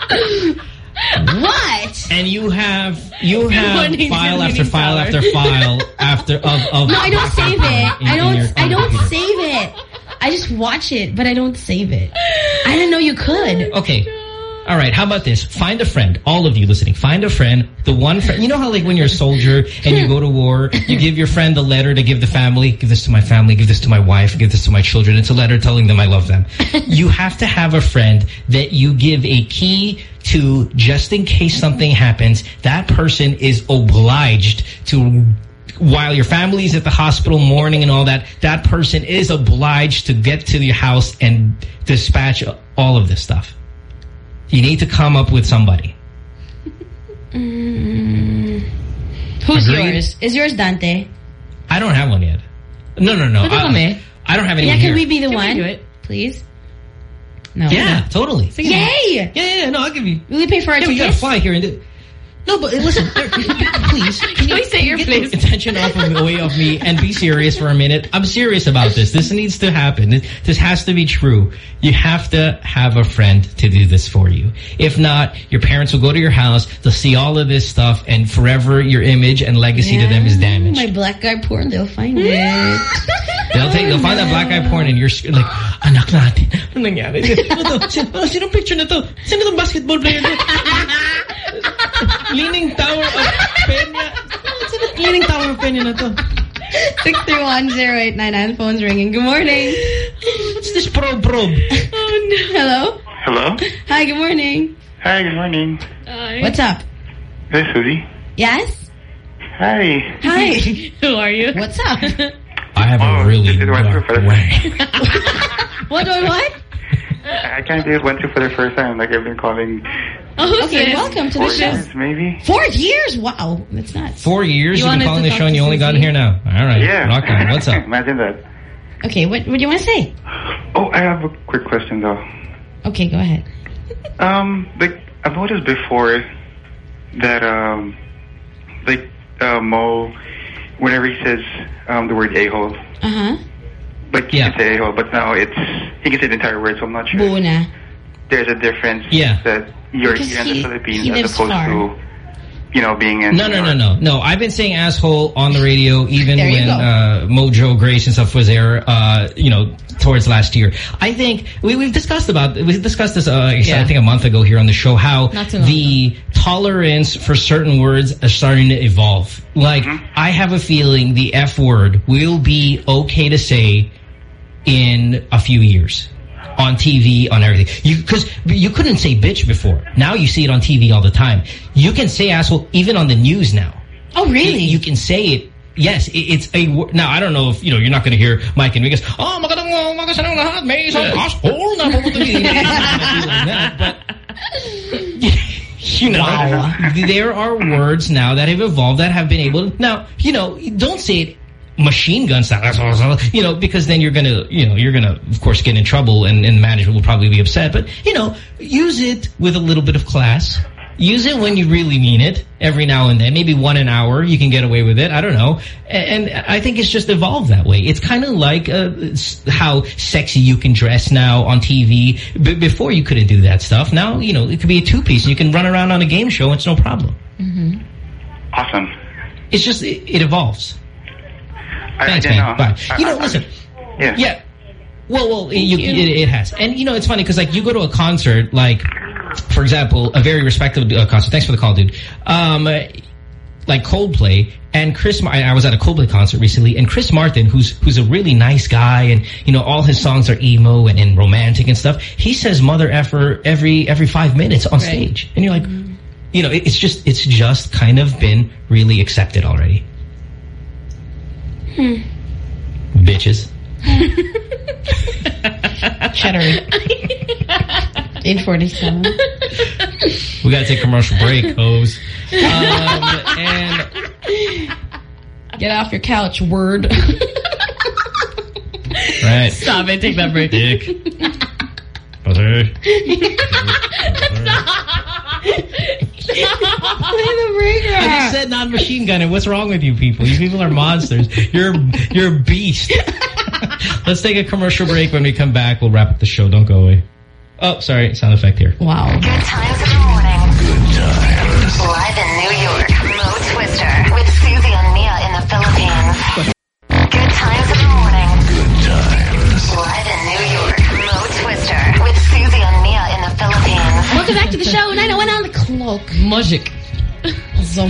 What? And you have you have morning, file after file after file after of of. No, I don't save it. in- I don't. I don't computer. save it. I just watch it, but I don't save it. I didn't know you could. Okay. All right, how about this? Find a friend. All of you listening, find a friend. The one friend. You know how like when you're a soldier and you go to war, you give your friend the letter to give the family. Give this to my family. Give this to my wife. Give this to my children. It's a letter telling them I love them. you have to have a friend that you give a key to just in case something happens. That person is obliged to while your family is at the hospital mourning and all that, that person is obliged to get to your house and dispatch all of this stuff. You need to come up with somebody. Mm. Who's Agreed. yours? Is yours Dante? I don't have one yet. No, no, no. Pwede I, kami. I don't have any. Yeah, anyone can here. we be the Can we one? do it? Please? No. Yeah, totally. Yay! Yeah, yeah, yeah, no, I'll give you. Will you pay for our Yeah, we gotta tickets? fly here and do. No, but listen, please. Can you say your place? attention off of away of me and be serious for a minute. I'm serious about this. This needs to happen. This, this has to be true. You have to have a friend to do this for you. If not, your parents will go to your house. They'll see all of this stuff, and forever your image and legacy to them is damaged. My black guy porn, they'll find it. They'll take, they'll find that black eye porn and you're like, anak natin. Ano nangyari? Ano to? Sin- ano, Sinong picture na to? Sino itong basketball player to? Leaning Tower of Peña. Sino Leaning Tower of Peña na to? 6310899. Phone's ringing. Good morning. What's this probe probe? Oh, no. Hello? Hello? Hi, good morning. Hi, good morning. What's up? This is Susie. Yes? Hi. Hi. Who are you? What's up? I have Oh, a really it went through dark for the way. what, what, what? I kind of just went through for the first time. Like, I've been calling Oh, who's Okay, this? welcome to four the show. years, maybe. Four years? Wow, that's nuts. Four years You you've been wanted calling the show and you only got Susie? here now. All right. Yeah. Rock on. What's up? Imagine that. Okay, what, what do you want to say? Oh, I have a quick question, though. Okay, go ahead. Um, like, I've noticed before that, um, like, uh, Mo, whenever he says um, the word a-hole, Uh-huh. like, he Yeah. can say a-hole, but now it's, he can say the entire word, so I'm not sure. Buo na. There's a difference Yeah. that you're Because here in he- the Philippines he as lives opposed far. to, you know, being in No, no, no, no, no. I've been saying asshole on the radio even when uh, Mojo Grace and stuff was there. Uh, you know, towards last year. I think we, we've discussed about we discussed this. Uh, Yeah. I think a month ago here on the show how Not too long the tolerance for certain words are starting to evolve. Like I have a feeling the F word will be okay to say in a few years on TV, on everything. Because you couldn't say bitch before. Now you see it on TV all the time. You can say asshole even on the news now. Oh, really? You, you can say it. Yes, it, it's a. Now I don't know if you know. You're not going to hear Mike Enriquez. Oh, magandang uh, magasanang lahat. May isang asshole na pupunta dito." You're not gonna do like that, but you know, there are words now that have evolved that have been able to. Now, you know, don't say it machine gun style, you know, because then you're going to, you know, you're going to, of course, get in trouble and, and management will probably be upset. But, you know, use it with a little bit of class. Use it when you really mean it every now and then. Maybe one an hour, you can get away with it. I don't know. And, and I think it's just evolved that way. It's kind of like uh, how sexy you can dress now on TV. B before you couldn't do that stuff. Now, you know, it could be a two-piece and you can run around on a game show. It's no problem. Awesome. It's just it, it evolves. I, Thanks, I don't man. know. Bye. I- You know, I- listen. Yeah. Yeah. Well, well, you, It, it has, and you know, it's funny because like you go to a concert, like for example, a very respectable uh, concert. Thanks for the call, dude. Um, like Coldplay and Chris. Mar I I was at a Coldplay concert recently, and Chris Martin, who's who's a really nice guy, and you know, all his songs are emo and, and romantic and stuff. He says "mother effer" every every five minutes on stage, and you're like, you know, it, it's just it's just kind of been really accepted already. Hmm. Bitches. Cheddar. 847. We got to take commercial break, hoes. Um, and Get off your couch, word. right. Stop it. Take that break. Dick. I just said non-machine gunner. What's wrong with you people? You people are monsters. You're you're a beast. Let's take a commercial break. When we come back, we'll wrap up the show. Don't go away. Oh, sorry. Sound effect here. Wow. Good times Magic.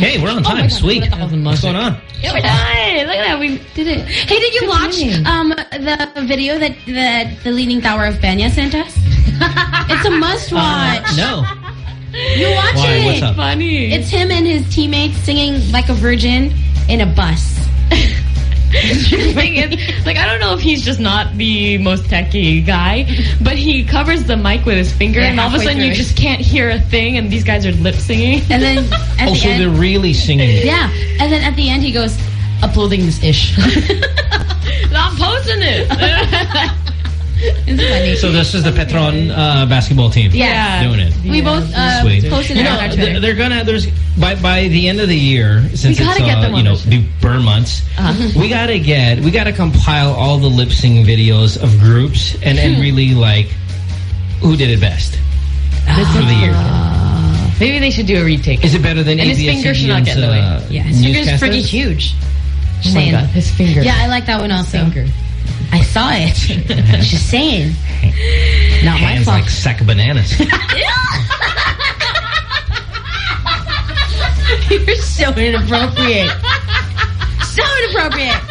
Hey, we're on time. Sweet. What's going on? Yeah, we're done. Look at that. We did it. Hey, did you watch um the video that that the Leaning Tower of Peña sent us? it's a must watch. Uh, no. You watch Why? it. Up? Funny. It's him and his teammates singing like a virgin in a bus. the thing is, like, I don't know if he's just not the most techy guy, but he covers the mic with his finger, Yeah, and all of a halfway sudden you through. just can't hear a thing, and these guys are lip singing. And then at Oh, the so end, they're really singing. yeah. And then at the end he goes, uploading this ish. I'm posting it. It's funny. So this is the Petron uh, basketball team. Yeah. doing it. we both uh, posted You it know, on our th- Twitter. they're gonna. There's by by the end of the year, since We it's get uh, them you know the show. burn months, Uh-huh. we gotta get we gotta compile all the lip sync videos of groups and and really like who did it best for the year. Maybe they should do a retake. Is it better than And his ABS finger should not get in the way. uh, yeah, his finger's newscasters? pretty huge. Oh my god, his finger. Yeah, I like that one also. I saw it. Just saying. Not my Hands fault. like sack of bananas. You're so inappropriate. so inappropriate.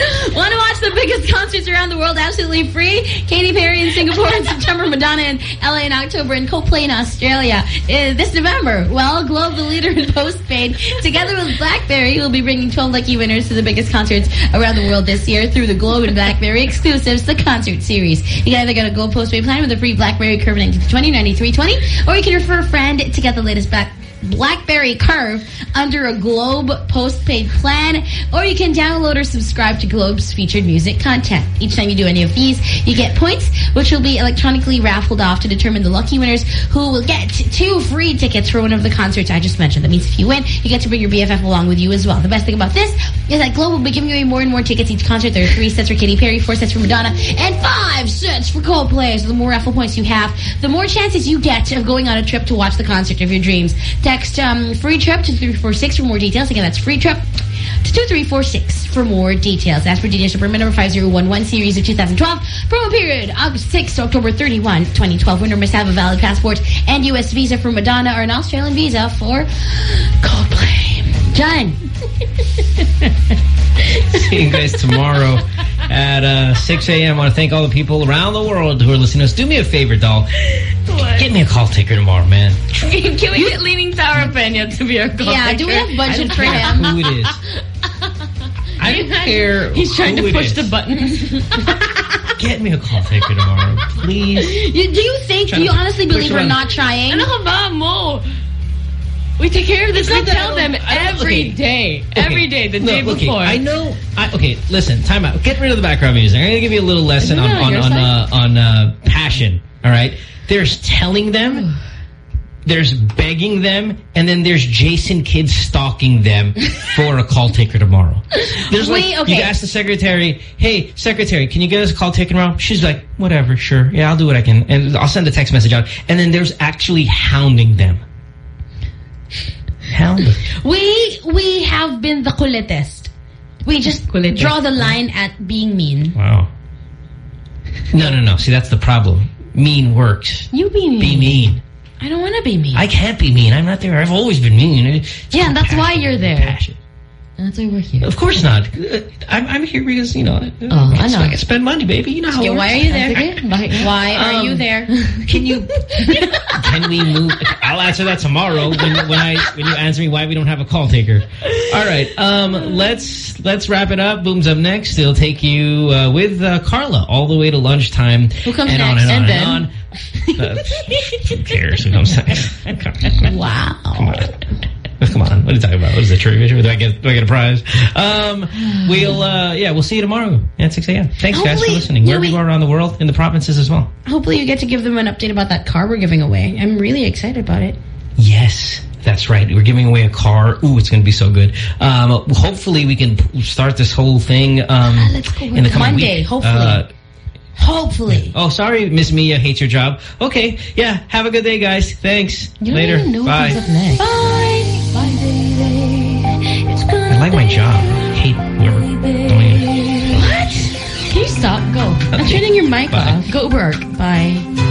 Want to watch the biggest concerts around the world absolutely free? Katy Perry in Singapore in September, Madonna in LA in October, and Coldplay in Australia uh, this November. Well, Globe, the leader in postpaid, together with BlackBerry, will be bringing 12 lucky winners to the biggest concerts around the world this year through the Globe and BlackBerry exclusives, the concert series. You can either get a Globe postpaid plan with a free BlackBerry Curve 1920 9320, or you can refer a friend to get the latest Black BlackBerry Curve under a Globe postpaid plan, or you can download or subscribe to Globe's featured music content. Each time you do any of these, you get points, which will be electronically raffled off to determine the lucky winners who will get two free tickets for one of the concerts I just mentioned. That means if you win, you get to bring your BFF along with you as well. The best thing about this is that Globe will be giving away more and more tickets each concert. There are three sets for Katy Perry, four sets for Madonna, and five sets for Coldplay. So the more raffle points you have, the more chances you get of going on a trip to watch the concert of your dreams. Text um, free trip to 346 for more details. Again, that's free trip to 2346 for more details. As for details, permit number 5011 series of 2012. Promo period August 6 to October 31, 2012. Winner must have a valid passport and U.S. visa for Madonna or an Australian visa for Coldplay. Done. See you guys tomorrow at uh, 6 a.m. I want to thank all the people around the world who are listening to us. Do me a favor, doll. What? Get me a call taker tomorrow, man. Can we get Leaning Tower of Peña to be our goal Yeah, do we have budget I for don't care him? who it is. I don't care He's trying who to push the buttons. Get me a call taker tomorrow, please. You, do you think, do you honestly believe we're around. not trying? Ano ka ba, Mo? We take care of this. It's We not that I tell them every okay. day. Okay. Every day, the day okay, before. I know. I, okay, listen. Time out. Get rid of the background music. I'm going to give you a little lesson on on on uh, on uh, passion. All right. There's telling them. There's begging them, and then there's Jason Kidd stalking them for a call taker tomorrow. There's like, Wait, okay. you ask the secretary, hey, secretary, can you get us a call taken tomorrow? She's like, whatever, sure. Yeah, I'll do what I can. And I'll send a text message out. And then there's actually hounding them. Hounding. We we have have been the kuletest. We just draw the line at being mean. Wow. No, no, no. See, that's the problem. Mean works. You be mean. Be mean. I don't want to be mean. I can't be mean. I'm not there. I've always been mean. Yeah, and that's why you're there. Passion. And that's why we're here. Of course not. Uh, I'm, I'm here because, you know, uh, Oh, I so know. I can spend money, baby. You know how Okay, it why are you there? That's okay. Why are Um, you there? Can you, can we move? I'll answer that tomorrow when, when I, when you answer me why we don't have a call taker. All right. Um, let's, let's wrap it up. Boom's up next. It'll take you, uh, with, uh, Carla all the way to lunchtime. Who comes and On next? and on And and on. Uh, who cares who comes next? wow. Come on. Come on. What are you talking about? What is it? Trivia? Do I get, do I get a prize? Um, we'll, uh, yeah, we'll see you tomorrow at 6 a.m. Thanks, guys, for Hopefully- listening. yeah, Wherever we- you are around the world, in the provinces as well. Hopefully you get to give them an update about that car we're giving away. I'm really excited about it. Yes, that's right. We're giving away a car. Ooh, it's going to be so good. Um, hopefully we can start this whole thing um, let's go in the coming Monday, week. hopefully. Uh, Hopefully. oh, sorry, Miss Mia hates your job. Okay, yeah, have a good day, guys. Thanks. You don't Later. even know Bye. up next. Bye. Bye, like my job. hate whoever doing it. What? Can you stop? Go. I'm turning your mic Bye. off. Go work. Bye.